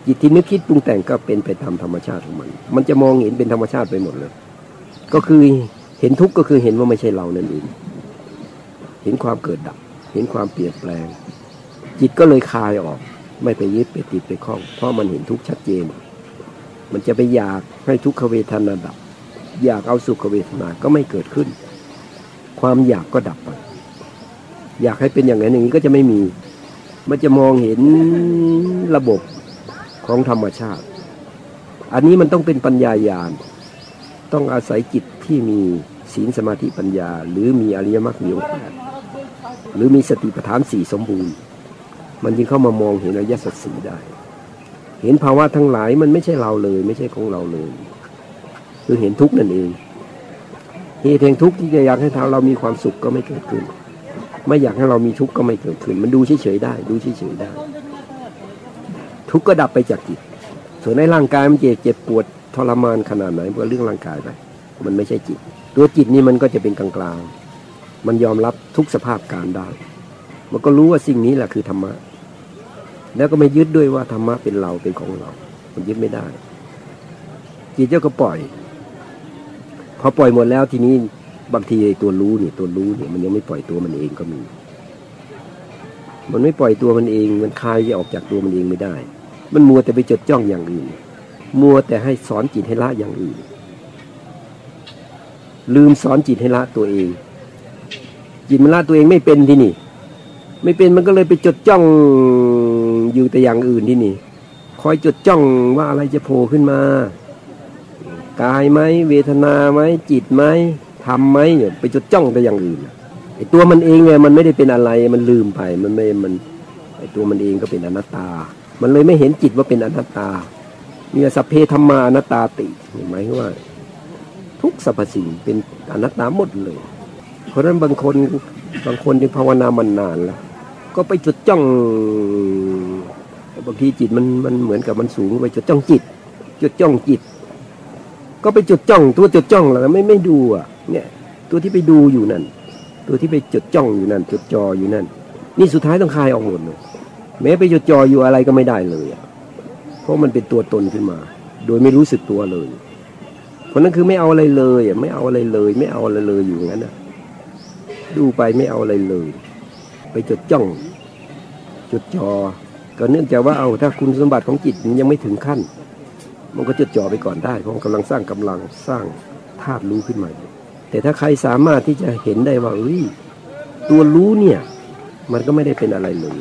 จิตที่นึกคิดปรุงแต่งก็เป็นไปตามธรรมชาติของมัน มันจะมองเห็นเป็นธรรมชาติไปหมดเลย ก็คือเห็นทุกข์ก็คือเห็นว่าไม่ใช่เรานั่นเองเห็นความเกิดดับ เห็นความเปลี่ยนแปลง จิตก็เลยคลายออก ไม่ไปยึดไปติดไปคล้อง เพราะมันเห็นทุกข์ชัดเจน มันจะไปอยากให้ทุกขเวทนาดับ อยากเอาสุขเวทนาก็ไม่เกิดขึ้น ความอยากก็ดับไปอยากให้เป็นอย่างนั้นอย่างนี้ก็จะไม่มี มันจะมองเห็นระบบ ของธรรมชาติ อันนี้มันต้องเป็นปัญญายาณ ต้องอาศัยจิตที่มีศีลสมาธิปัญญา หรือมีอริยมรรคมีองค์แปดหรือมีสติปัฏฐานสี่สมบูรณ์ มันจึงเข้ามามองเห็นอริยสัจสีได้ เห็นภาวะทั้งหลายมันไม่ใช่เราเลย ไม่ใช่ของเราเลย คือเห็นทุกข์นั่นเองเหตุแห่งทุกข์ที่จะอยากให้ทาเรามีความสุขก็ไม่เกิดขึ้น ไม่อยากให้เรามีทุกข์ก็ไม่เกิดขึ้น มันดูเฉยๆได้ ดูเฉยๆได้ ทุกข์ก็ดับไปจากจิต ส่วนในร่างกายมันเจ็บเจ็บปวดทรมานขนาดไหนก็เรื่องร่างกายไป มันไม่ใช่จิต ตัวจิตนี่มันก็จะเป็นกลางๆ มันยอมรับทุกสภาพการได้ มันก็รู้ว่าสิ่งนี้แหละคือธรรมะ แล้วก็ไม่ยึดด้วยว่าธรรมะเป็นเราเป็นของเรา มันยึดไม่ได้ จิตเจ้าก็ปล่อย พอปล่อยหมดแล้วทีนี้บางทีตัวรู้เนี่ยตัวรู้เนี่ยมันยังไม่ปล่อยตัวมันเองก็มี มันไม่ปล่อยตัวมันเอง มันคลายออกจากตัวมันเองไม่ได้ มันมัวแต่ไปจดจ้องอย่างอื่น มัวแต่ให้สอนจิตให้ละอย่างอื่น ลืมสอนจิตให้ละตัวเอง จิตมันละตัวเองไม่เป็นที่นี่ ไม่เป็นมันก็เลยไปจดจ้องอยู่แต่อย่างอื่นที่นี่ คอยจดจ้องว่าอะไรจะโผล่ขึ้นมากายไหมเวทนาไหมจิตไหมทำไหมเนี่ยไปจดจ้องแต่อย่างอื่นไอ้ตัวมันเองเนี่ยมันไม่ได้เป็นอะไรมันลืมไปมันไม่มันไอ้ตัวมันเองก็เป็นอนัตตา มันเลยไม่เห็นจิตว่าเป็นอนัตตามีสัพเพธรรมานัตตาติเห็นไหมว่า ทุกสรรพสิ่งเป็นอนัตตาหมดเลย เพราะฉะนั้นบางคนบางคนที่ภาวนามันนานแล้ว ก็ไปจดจ้องบางทีจิตมันมันเหมือนกับมันสูงไปจดจ้องจิตจดจ้องจิต ก็ไปจดจ้องตัวจดจ้องแล้วไม่ไม่ดูอะเนี่ยตัวที่ไปดูอยู่นั่น ตัวที่ไปจดจ้องอยู่นั่นจดจออยู่นั่น นี่สุดท้ายต้องคลายออกหมดเลย แม้ไปจดจ่ออยู่อะไรก็ไม่ได้เลยเพราะมันเป็นตัวตนขึ้นมา โดยไม่รู้สึกตัวเลย เพราะนั้นคือไม่เอาอะไรเลยไม่เอาอะไรเลย ไม่เอาอะไรเลยอยู่งั้นอะดูไปไม่เอาอะไรเลย ไปจดจ้องจดจอก็เนื่องจากว่าเอาถ้าคุณสมบัติของจิตยังไม่ถึงขั้น มันก็จดจ่อไปก่อนได้เพราะกำลังสร้างกำลังสร้างธาตุรู้ขึ้นมาแต่ถ้าใครสามารถที่จะเห็นได้ว่าเอ้ยตัวรู้เนี่ย มันก็ไม่ได้เป็นอะไรเลย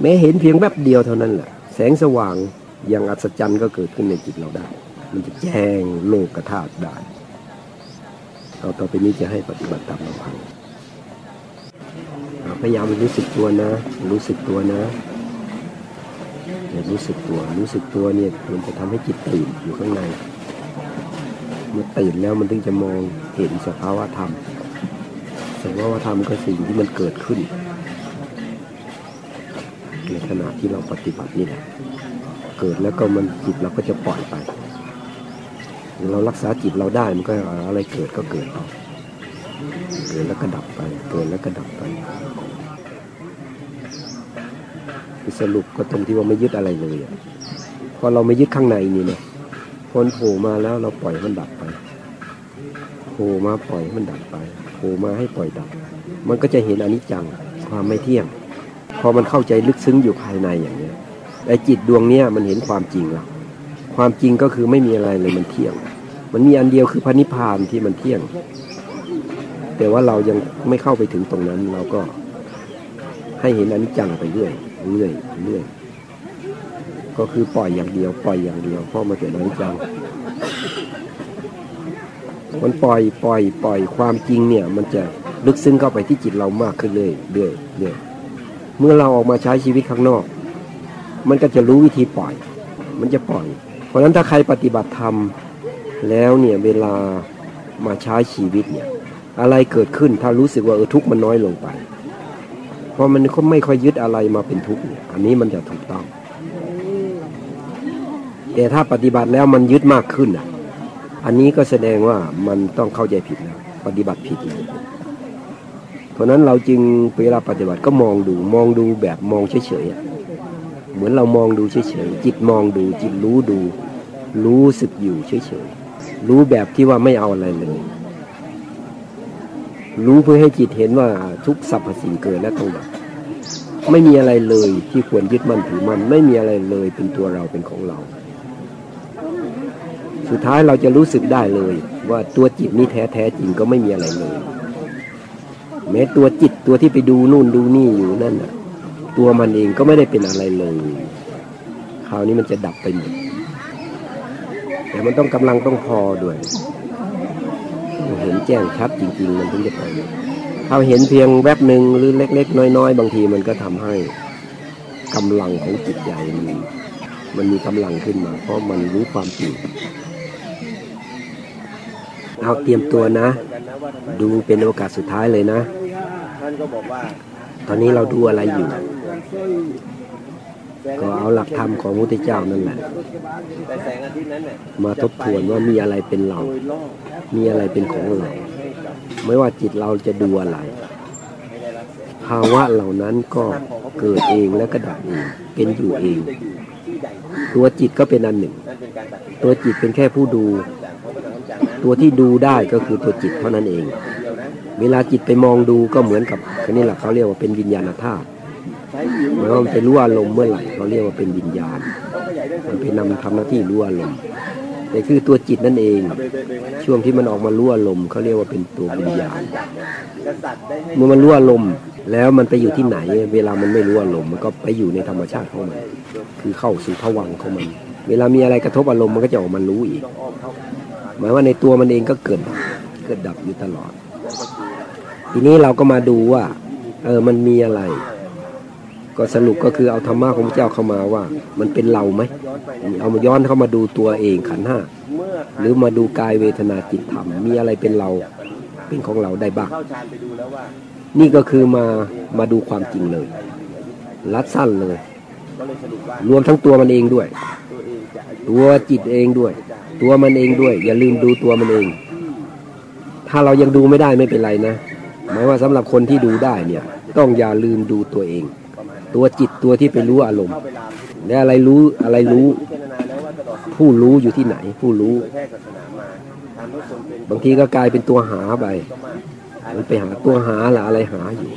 แม้เห็นเพียงแวบเดียวเท่านั้นแหละแสงสว่างอย่างอัศจรรย์ก็เกิดขึ้นในจิตเราได้ มันจะแจ้งโลกธาตุได้เอาต่อไปนี้จะให้ปฏิบัติตามลำพังพยายามรู้สึกตัวนะ รู้สึกตัวนะเนี่ยรู้สึกตัว รู้สึกตัวเนี่ยมันจะทำให้จิตตื่นอยู่ข้างใน เมื่อตื่นแล้วมันถึงจะมองเห็นสภาวะธรรม สภาวะธรรมก็สิ่งที่มันเกิดขึ้น ในขณะที่เราปฏิบัตินี่แหละเกิดแล้วก็มันจิตเราก็จะปล่อยไป เรารักษาจิตเราได้มันก็อะไรเกิดก็เกิดเอาเกิดแล้วก็ดับไป เกิดแล้วก็ดับไปสรุปก็ตรงที่ว่าไม่ยึดอะไรเลยอะพอเราไม่ยึดข้างในนี่นะพอมันโผล่มาแล้วเราปล่อยมันดับไปโผล่มาปล่อยมันดับไปโผล่มาให้ปล่อยดับ มันก็จะเห็นอนิจจังความไม่เที่ยง พอมันเข้าใจลึกซึ้งอยู่ภายในอย่างเนี้ยไอ้จิตดวงเนี้ยมันเห็นความจริงแล้วความจริงก็คือไม่มีอะไรเลยมันเที่ยง มันมีอันเดียวคือพระนิพพานที่มันเที่ยง แต่ว่าเรายังไม่เข้าไปถึงตรงนั้นเราก็ให้เห็นอนิจจังไปเรื่อยเรื่อยเรื่อยก็คือปล่อยอย่างเดียว ปล่อยอย่างเดียวเพราะมันเป็นอนิจจังมันปล่อยปล่อย ปล่อยความจริงเนี่ย มันจะลึกซึ้งเข้าไปที่จิตเรามากขึ้นเรื่อยเรื่อยเรื่อย เมื่อเราออกมาใช้ชีวิตข้างนอก มันก็จะรู้วิธีปล่อย มันจะปล่อย เพราะฉะนั้นถ้าใครปฏิบัติธรรมแล้วเนี่ยเวลามาใช้ชีวิตเนี่ย อะไรเกิดขึ้นถ้ารู้สึกว่าเออทุกข์มันน้อยลงไป เพราะมันก็ไม่ค่อยยึดอะไรมาเป็นทุกข์เนี่ย อันนี้มันจะถูกต้อง แต่ถ้าปฏิบัติแล้วมันยึดมากขึ้นอะ อันนี้ก็แสดงว่ามันต้องเข้าใจผิดแล้วปฏิบัติผิดแล้ว เพราะนั้นเราจึงเวลาปฏิบัติก็มองดูมองดูแบบมองเฉยๆเหมือนเรามองดูเฉยๆจิตมองดูจิตรู้ดู รู้สึกอยู่เฉยๆรู้แบบที่ว่าไม่เอาอะไรเลย รู้เพื่อให้จิตเห็นว่าทุกสรรพสิ่งเกิดและต้องดับไม่มีอะไรเลยที่ควรยึดมั่นถือมันไม่มีอะไรเลยเป็นตัวเราเป็นของเรา สุดท้ายเราจะรู้สึกได้เลย ว่าตัวจิตนี้แท้แท้จริงก็ไม่มีอะไรเลย แม้ตัวจิตตัวที่ไปดูนู่นดูนี่อยู่นั่นน่ะ ตัวมันเองก็ไม่ได้เป็นอะไรเลยคราวนี้มันจะดับไปหมดแต่มันต้องกำลังต้องพอด้วย เห็นแจ้งชัดจริง ๆ มันถึงจะไปถ้าเห็นเพียงแวบหนึ่งหรือเล็ก ๆ น้อย ๆ บางทีมันก็ทำให้กำลังของจิตใจมันมันมีกำลังขึ้นมา เพราะมันรู้ความจริงเอาเตรียมตัวนะ ดูเป็นโอกาสสุดท้ายเลยนะานก็บอกว่า ตอนนี้เราดูอะไรอยู่ ก็เอาหลักธรรมของพระพุทธเจ้านั่นแหละแต่แสงอาทิตย์นั้นเนี่ยมาทบทวนว่ามีอะไรเป็นเราโดยรอบมีอะไรเป็นของเราให้กับไม่ว่าจิตเราจะดูอะไรให้ได้รับแสงภาวะเหล่านั้นก็เกิดเองและก็ดับเอง เป็นอยู่เองจะอยู่ที่ใดที่ตัวจิตก็เป็นอันหนึ่งนั่นเป็นการตัดสินใจตัวจิตเป็นแค่ผู้ดูจากเขาก็ต้องจากนั้นตัวที่ดูได้ก็คือตัวจิตเท่านั้นเองคน เวลาจิตไปมองดูก็เหมือนกับคนนี้แหละเขาเรียกว่าเป็นวิญญาณธาตุหมายว่ามันไปรู้อารมณ์เมื่อไหร่เขาเรียกว่าเป็นวิญญาณ มันไปนำทำหน้าที่รู้อารมณ์แต่คือตัวจิตนั่นเอง ช่วงที่มันออกมารู้อารมณ์เขาเรียกว่าเป็นตัววิญญาณเมื่อมันรู้อารมณ์แล้วมันไปอยู่ที่ไหน เวลามันไม่รู้อารมณ์มันก็ไปอยู่ในธรรมชาติของมันคือเข้าสู่ภวังของมัน เวลามีอะไรกระทบอารมณ์มันก็จะออกมารู้อีก หมายว่าในตัวมันเองก็เกิดเกิดดับอยู่ตลอด ทีนี้เราก็มาดูว่า เออมันมีอะไร ก็สรุปก็คือเอาธรรมะของพระเจ้าเข้ามาว่า มันเป็นเราไหมเอามาย้อนเข้ามาดูตัวเองขันห้าหรือมาดูกายเวทนาจิตธรรมมีอะไรเป็นเราเป็นของเราได้บ้างนี่ก็คือมามาดูความจริงเลย รัดสั้นเลยรวมทั้งตัวมันเองด้วย ตัวจิตเองด้วย ตัวมันเองด้วย อย่าลืมดูตัวมันเอง ถ้าเรายังดูไม่ได้ไม่เป็นไรนะ หมายว่าสำหรับคนที่ดูได้เนี่ยต้องอย่าลืมดูตัวเอง ตัวจิตตัวที่ไปรู้อารมณ์เข้าไปลามและอะไรรู้อะไรรู้ ผู้รู้อยู่ที่ไหน ผู้รู้ บางทีก็กลายเป็นตัวหาไปมันไปหาตัวหาหรืออะไรหาอยู่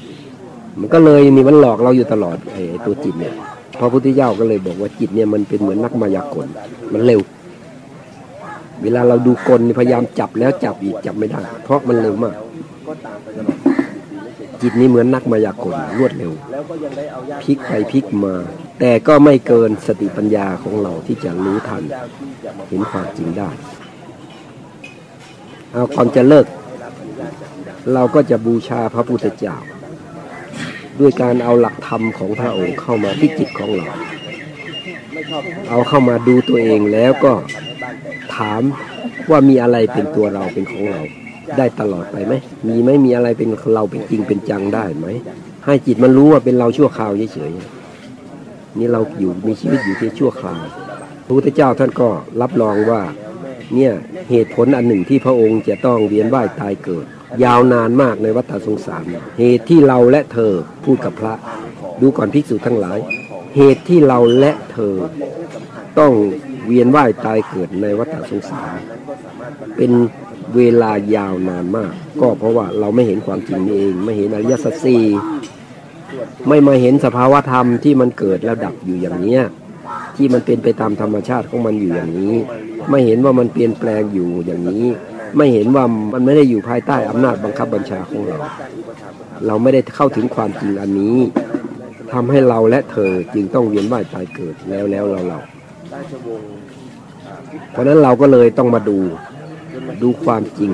มันก็เลยนี่มันหลอกเราอยู่ตลอดไอ้ตัวจิตเนี่ยพระพุทธเจ้าก็เลยบอกว่าจิตเนี่ยมันเป็นเหมือนนักมายากลมันเร็ว เวลาเราดูกลพยายามจับแล้วจับอีกจับไม่ได้ เพราะมันเร็วมาก จิตนี้เหมือนนักมายากลรวดเร็วแล้วก็ยังได้เอาพลิกไปพลิกมา แต่ก็ไม่เกินสติปัญญาของเราที่จะรู้ทัน เห็นความจริงได้เอาก่อนจะเลิก เราก็จะบูชาพระพุทธเจ้า ด้วยการเอาหลักธรรมของพระองค์เข้ามาที่จิตของเรา เอาเข้ามาดูตัวเองแล้วก็ถามว่ามีอะไรเป็นตัวเราเป็นของเรา ได้ตลอดไปไหมมีไหมมีอะไรเป็นเราเป็นจริงเป็นจังได้ไหมให้จิตมันรู้ว่าเป็นเราชั่วคราวเฉยๆนี่เราอยู่มีชีวิตอยู่ที่ชั่วคราวพระพุทธเจ้าท่านก็รับรองว่าเนี่ยเหตุผลอันหนึ่งที่พระองค์จะต้องเวียนว่ายตายเกิด ยาวนานมากในวัฏสงสาร เหตุที่เราและเธอพูดกับพระ ดูก่อนภิกษุทั้งหลาย เหตุที่เราและเธอต้องเวียนว่ายตายเกิดในวัฏสงสาร เป็น เวลายาวนานมาก ก็เพราะว่าเราไม่เห็นความจริงเอง ไม่เห็นอริยสัจสี่ไม่มาเห็นสภาวธรรมที่มันเกิดแล้วดับอยู่อย่างเนี้ยที่มันเป็นไปตามธรรมชาติของมันอยู่อย่างนี้ ไม่เห็นว่ามันเปลี่ยนแปลงอยู่อย่างนี้ ไม่เห็นว่ามันไม่ได้อยู่ภายใต้อำนาจบังคับบัญชาของเรา เราไม่ได้เข้าถึงความจริงอันนี้ทำให้เราและเธอจึงต้องเวียนว่ายตายเกิดแล้วแล้วเราเราราชวงศ์อ่าพิเพราะนั้นเราก็เลยต้องมาดู ดูความจริง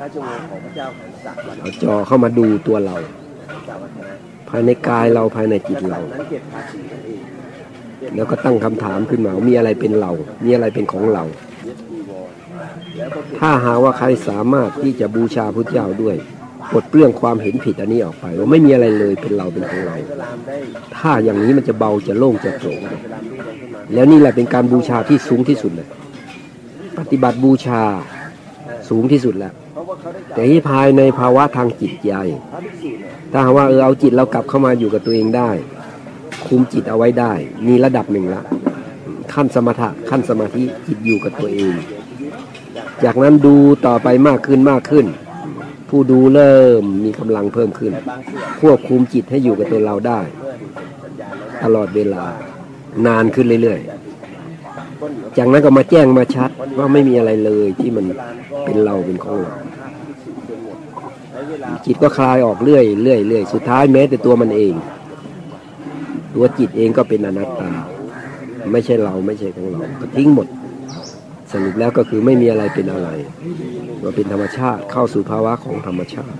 ราชวงศ์ของพระเจ้าหันศักดิ์วันเอาจอเข้ามาดูตัวเราเจ้าวัฒนะภายในกายเราภายในจิตเรานั้นเก็บภาษีนั่นเองแล้วก็ตั้งคำถามขึ้นมาว่ามีอะไรเป็นเรา มีอะไรเป็นของเราเย็บจีวรแล้วก็เก็บถ้าหากว่าใครสามารถที่จะบูชาพระเจ้าด้วยปลดเปลื้องความเห็นผิดอันนี้ออกไป ว่าไม่มีอะไรเลยเป็นเราเป็นของเราอิสลามได้ถ้าอย่างนี้มันจะเบาจะโล่งจะโปร่งอิสลามรุ่งเรืองขึ้นมาแล้วนี่แหละเป็นการบูชาที่สูงที่สุดเลย ปฏิบัติบูชา สูงที่สุดแล้วเพราะว่าเขาได้กล่าวแต่ที่ภายในภาวะทางจิตใจพระภิกษุเนี่ยถ้าหากว่าเออเอาจิตเรากลับเข้ามาอยู่กับตัวเองได้ คุมจิตเอาไว้ได้ มีระดับหนึ่งละขั้นสมถะขั้นสมาธิจิตอยู่กับตัวเอง จากนั้นดูต่อไปมากขึ้นมากขึ้น ผู้ดูเริ่มมีกำลังเพิ่มขึ้นแต่บางส่วนควบคุมจิตให้อยู่กับตัวเราได้เมื่อเห็นสัญญาณแล้วตลอดเวลานานขึ้นเรื่อยก็เหนียวๆ จากนั้นก็มาแจ้งมาชัดว่าไม่มีอะไรเลยที่มันเป็นเราเป็นของเราฆ่าภิกษุจนหมดใช้เวลาจิตก็คลายออกเรื่อยเรื่อยเรื่อยสุดท้ายแม้แต่ตัวมันเอง ตัวจิตเองก็เป็นอนัตตา ไม่ใช่เราไม่ใช่ของเราก็ทิ้งหมด สรุปแล้วก็คือไม่มีอะไรเป็นอะไรว่าเป็นธรรมชาติเข้าสู่ภาวะของธรรมชาติ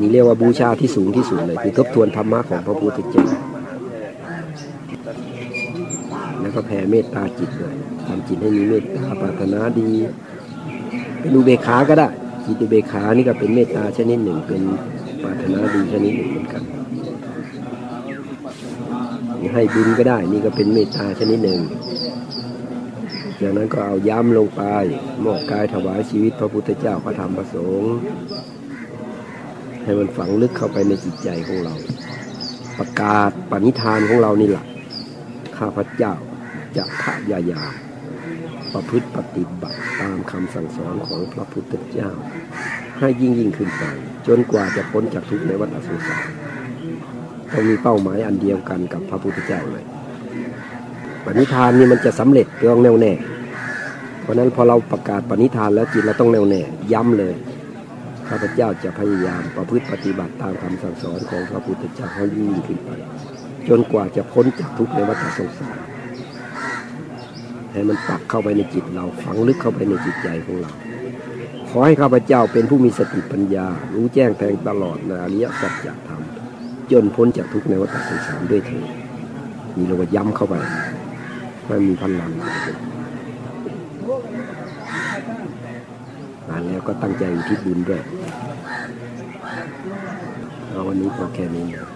นี่เรียกว่าบูชาที่สูงที่สุดเลยคือทบทวนธรรมะของพระพุทธเจ้า แล้วก็แผ่เมตตาจิตเลยทำจิตให้มีเมตตาปรารถนาดี เป็นอุเบกขาก็ได้ จิตอุเบกขานี่ก็เป็นเมตตาชนิดหนึ่ง เป็นปรารถนาดีชนิดหนึ่งเหมือนกันให้บุญก็ได้ นี่ก็เป็นเมตตาชนิดหนึ่งจากนั้นก็เอาย้ำลงไปมอบกายถวายชีวิตพระพุทธเจ้าพระธรรมพระสงฆ์ให้มันฝังลึกเข้าไปในจิตใจของเรา ประกาศปณิธานของเรานี่แหละข้าพเจ้า จะพยายามประพฤติปฏิบัติตามคำสั่งสอนของพระพุทธเจ้า ให้ยิ่งยิ่งขึ้นไป จนกว่าจะพ้นจากทุกข์ในวัฏสงสารต้องมีเป้าหมายอันเดียวกันกับพระพุทธเจ้าเลยปณิธานนี่มันจะสำเร็จต้องแน่วแน่ เพราะนั้นพอเราประกาศปณิธานแล้วจิตเราต้องแน่วแน่ ย้ำเลยข้าพเจ้าจะพยายามประพฤติปฏิบัติตามคำสั่งสอนของพระพุทธเจ้าให้ยิ่งขึ้นไป จนกว่าจะพ้นจากทุกข์ในวัฏสงสาร ให้มันปักเข้าไปในจิตเราฝังลึกเข้าไปในจิตใจของเรา ขอให้ข้าพเจ้าเป็นผู้มีสติปัญญา รู้แจ้งแทงตลอดในอริยสัจธรรมจนพ้นจากทุกในวัฏสงสารด้วยเถิดมีเราว่าย้ำเข้าไปให้มีพลังอ่าแล้วก็ตั้งใจอุทิศบุญด้วย เอาวันนี้พอแค่นี้นะ